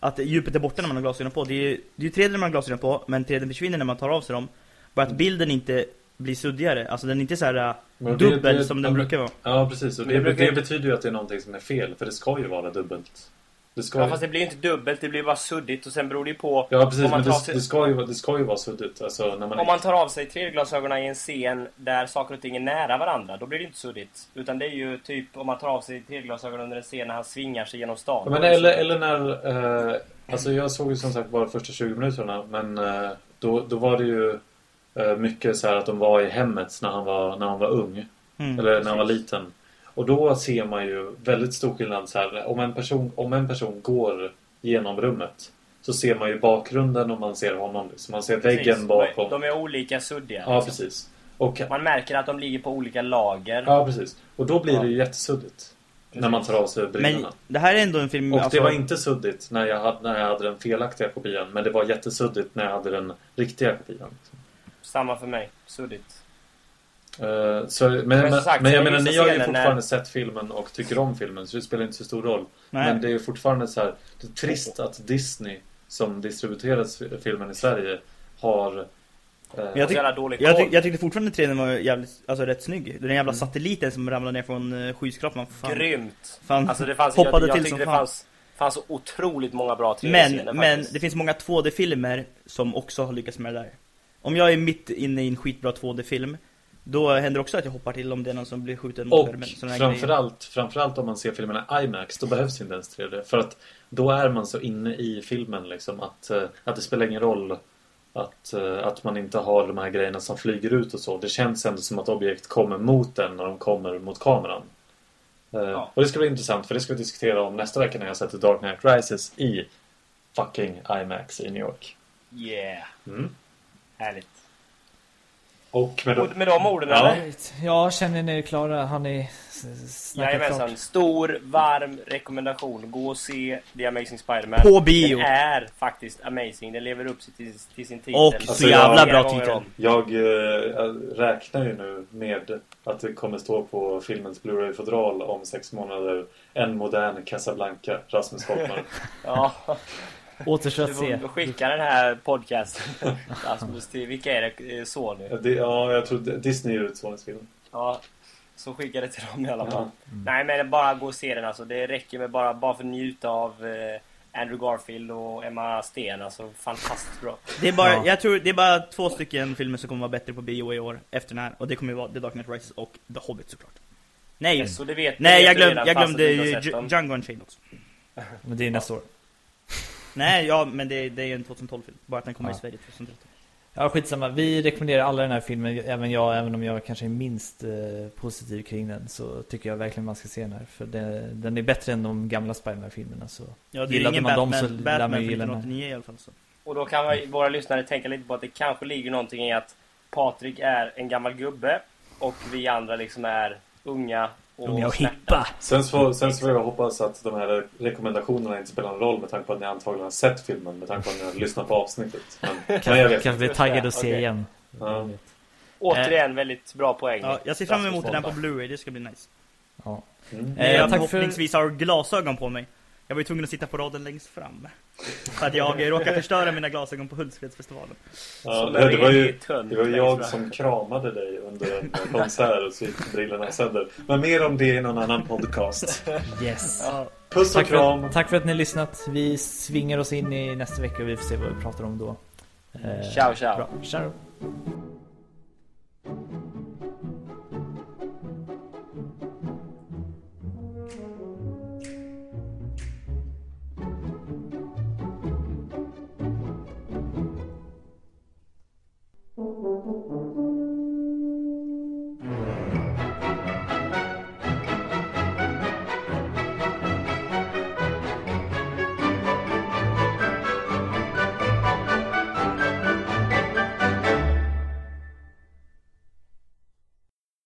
att djupet är borta när man har glasögonen på. Det är ju det är ju 3D när man har glasögonen på, men 3D försvinner när man tar av sig dem. Bara att bilden inte blir suddigare. Alltså den är inte så här äh, Men det- dubbel det- som den men- brukar vara. Ja, precis. Och det, det det, brukar- betyder ju att det är någonting som är fel. För det ska ju vara dubbelt. Det ska Ja, ju... fast det blir inte dubbelt, det blir bara suddigt och sen beror det ju på Ja, precis. om man Men tar det, sig- det, ska ju, vara- det ska ju vara suddigt. Alltså, när man... Om man tar av sig 3D-glasögonen i en scen där saker och ting är nära varandra, då blir det inte suddigt. Utan det är ju typ om man tar av sig 3D-glasögonen under en scen när han svingar sig genom stan. Ja, men eller, eller när... Eh, alltså jag såg ju som sagt bara första 20 minuterna. Men eh, då, då var det ju mycket så här att de var i hemmet när han var, när han var ung. Mm. Eller när han var liten. Och då ser man ju väldigt stor skillnad så här. Om en person, om en person går genom rummet. Så ser man ju bakgrunden och man ser honom. Liksom. Man ser väggen Precis. bakom. De är olika suddiga. Ja, liksom. precis. Och, Man märker att de ligger på olika lager. ja, precis. Och då blir Ja. det ju jättesuddigt. När man tar av sig brillorna. Men det här är ändå en film, Och alltså, det var inte suddigt när jag, hade, när jag hade den felaktiga kopian. Men det var jättesuddigt när jag hade den riktiga kopian. Samma för mig. Suddigt. Eh, så, men, men, sagt, men jag menar, ni har ju fortfarande när- sett filmen och tycker om filmen. Så det spelar inte så stor roll. Nej. Men det är ju fortfarande så här. Det är trist att Disney, som distribuerat filmen i Sverige, har... eh, Men jag, tyck, jag, tyck, jag tyckte fortfarande trailern var jävligt, alltså rätt snygg. Den jävla Mm. satelliten som ramlade ner från uh, skyskrapan. Fan. Grymt! Fan. Alltså det fanns, Hoppade jag, jag till som det fan. fanns, fanns så otroligt många bra 3D-scener Men, men det finns många 2D-filmer som också har lyckats med det där. Om jag är mitt inne i en skitbra 2D-film, då händer det också att jag hoppar till om det är någon som blir skjuten mot Och skärmen. Grejer. framförallt, framförallt om man ser filmerna i IMAX, då behövs inte ens 3D. För att då är man så inne i filmen liksom att, eh, att det spelar ingen roll att, eh, att man inte har de här grejerna som flyger ut och så. Det känns ändå som att objekt kommer mot den när de kommer mot kameran. Eh, Ja. Och det ska bli intressant för det ska vi diskutera om nästa vecka när jag sätter Dark Knight Rises i fucking IMAX i New York. Yeah! Mm. Härligt. Och med Och med de orden Ja. eller? Ja, känner ni er klara? Har ni s- snackat Jajamensan. klart? Stor, varm rekommendation. Gå och se The Amazing Spider-Man. På bio. Den är faktiskt amazing. Den lever upp sig till, till sin titel. Och så Flera jävla bra titel. Jag eh, räknar ju nu med att det kommer stå på filmens Blu-ray-fodral om sex månader En modern Casablanca, Rasmus Holmar. Ja, Återstår du att se. får skicka den här podcasten Rasmus till, vilka är det? Eh, Sony? det, ja, jag tror Disney ger ut Sonys film. Ja, så skicka det till dem i alla fall. Ja. Nej men bara gå och se den alltså. Det räcker med bara, bara för att njuta av eh, Andrew Garfield och Emma Sten. Alltså fantastiskt bra. Det är bara, Ja. jag tror det är bara två stycken filmer som kommer vara bättre på bio i år efter den här. Och det kommer ju vara The Dark Knight Rises och The Hobbit såklart. Nej, Så det vet nej det jag, vet du glöm, redan, jag glömde du. Django Unchained också. Men det är nästa år. Nej, ja men det, det är en 2012-film. Bara att den kommer Ja. i Sverige 2013. Ja, skitsamma. Vi rekommenderar alla den här filmen, även jag, även om jag kanske är minst eh, positiv kring den, så tycker jag verkligen man ska se den här. För det, den är bättre än de gamla Spiderman-filmerna. Så Ja, det är ingen man dem Batman, så lär Batman man gilla den här. 1989 i alla fall. Så. Och då kan vi- våra lyssnare tänka lite på att det kanske ligger någonting i att Patrik är en gammal gubbe och vi andra liksom är unga Unga och hippa! Sen så, sen så får jag hoppas att de här rekommendationerna inte spelar någon roll med tanke på att ni antagligen har sett filmen, med tanke på att ni har lyssnat på avsnittet. Men, men jag Kanske, vet. kanske blir taggad att se Okej. igen. Ja. Återigen väldigt bra poäng. Ja, jag ser fram emot den på. Blu-ray, det ska bli nice. Ja. Mm. Eh, jag för- förhoppningsvis har glasögon på mig. Jag var ju tvungen att sitta på raden längst fram. För att jag råkade förstöra mina glasögon på Hultsfredsfestivalen. Ja, det, det var ju det var jag som kramade dig under en konsert och så gick brillorna sönder. Men mer om det i någon annan podcast. Yes! Ja, Puss och Tack kram! för, tack för att ni har lyssnat. Vi svingar oss in i nästa vecka och vi får se vad vi pratar om då. Eh, Ciao, ciao. Bra. Ciao.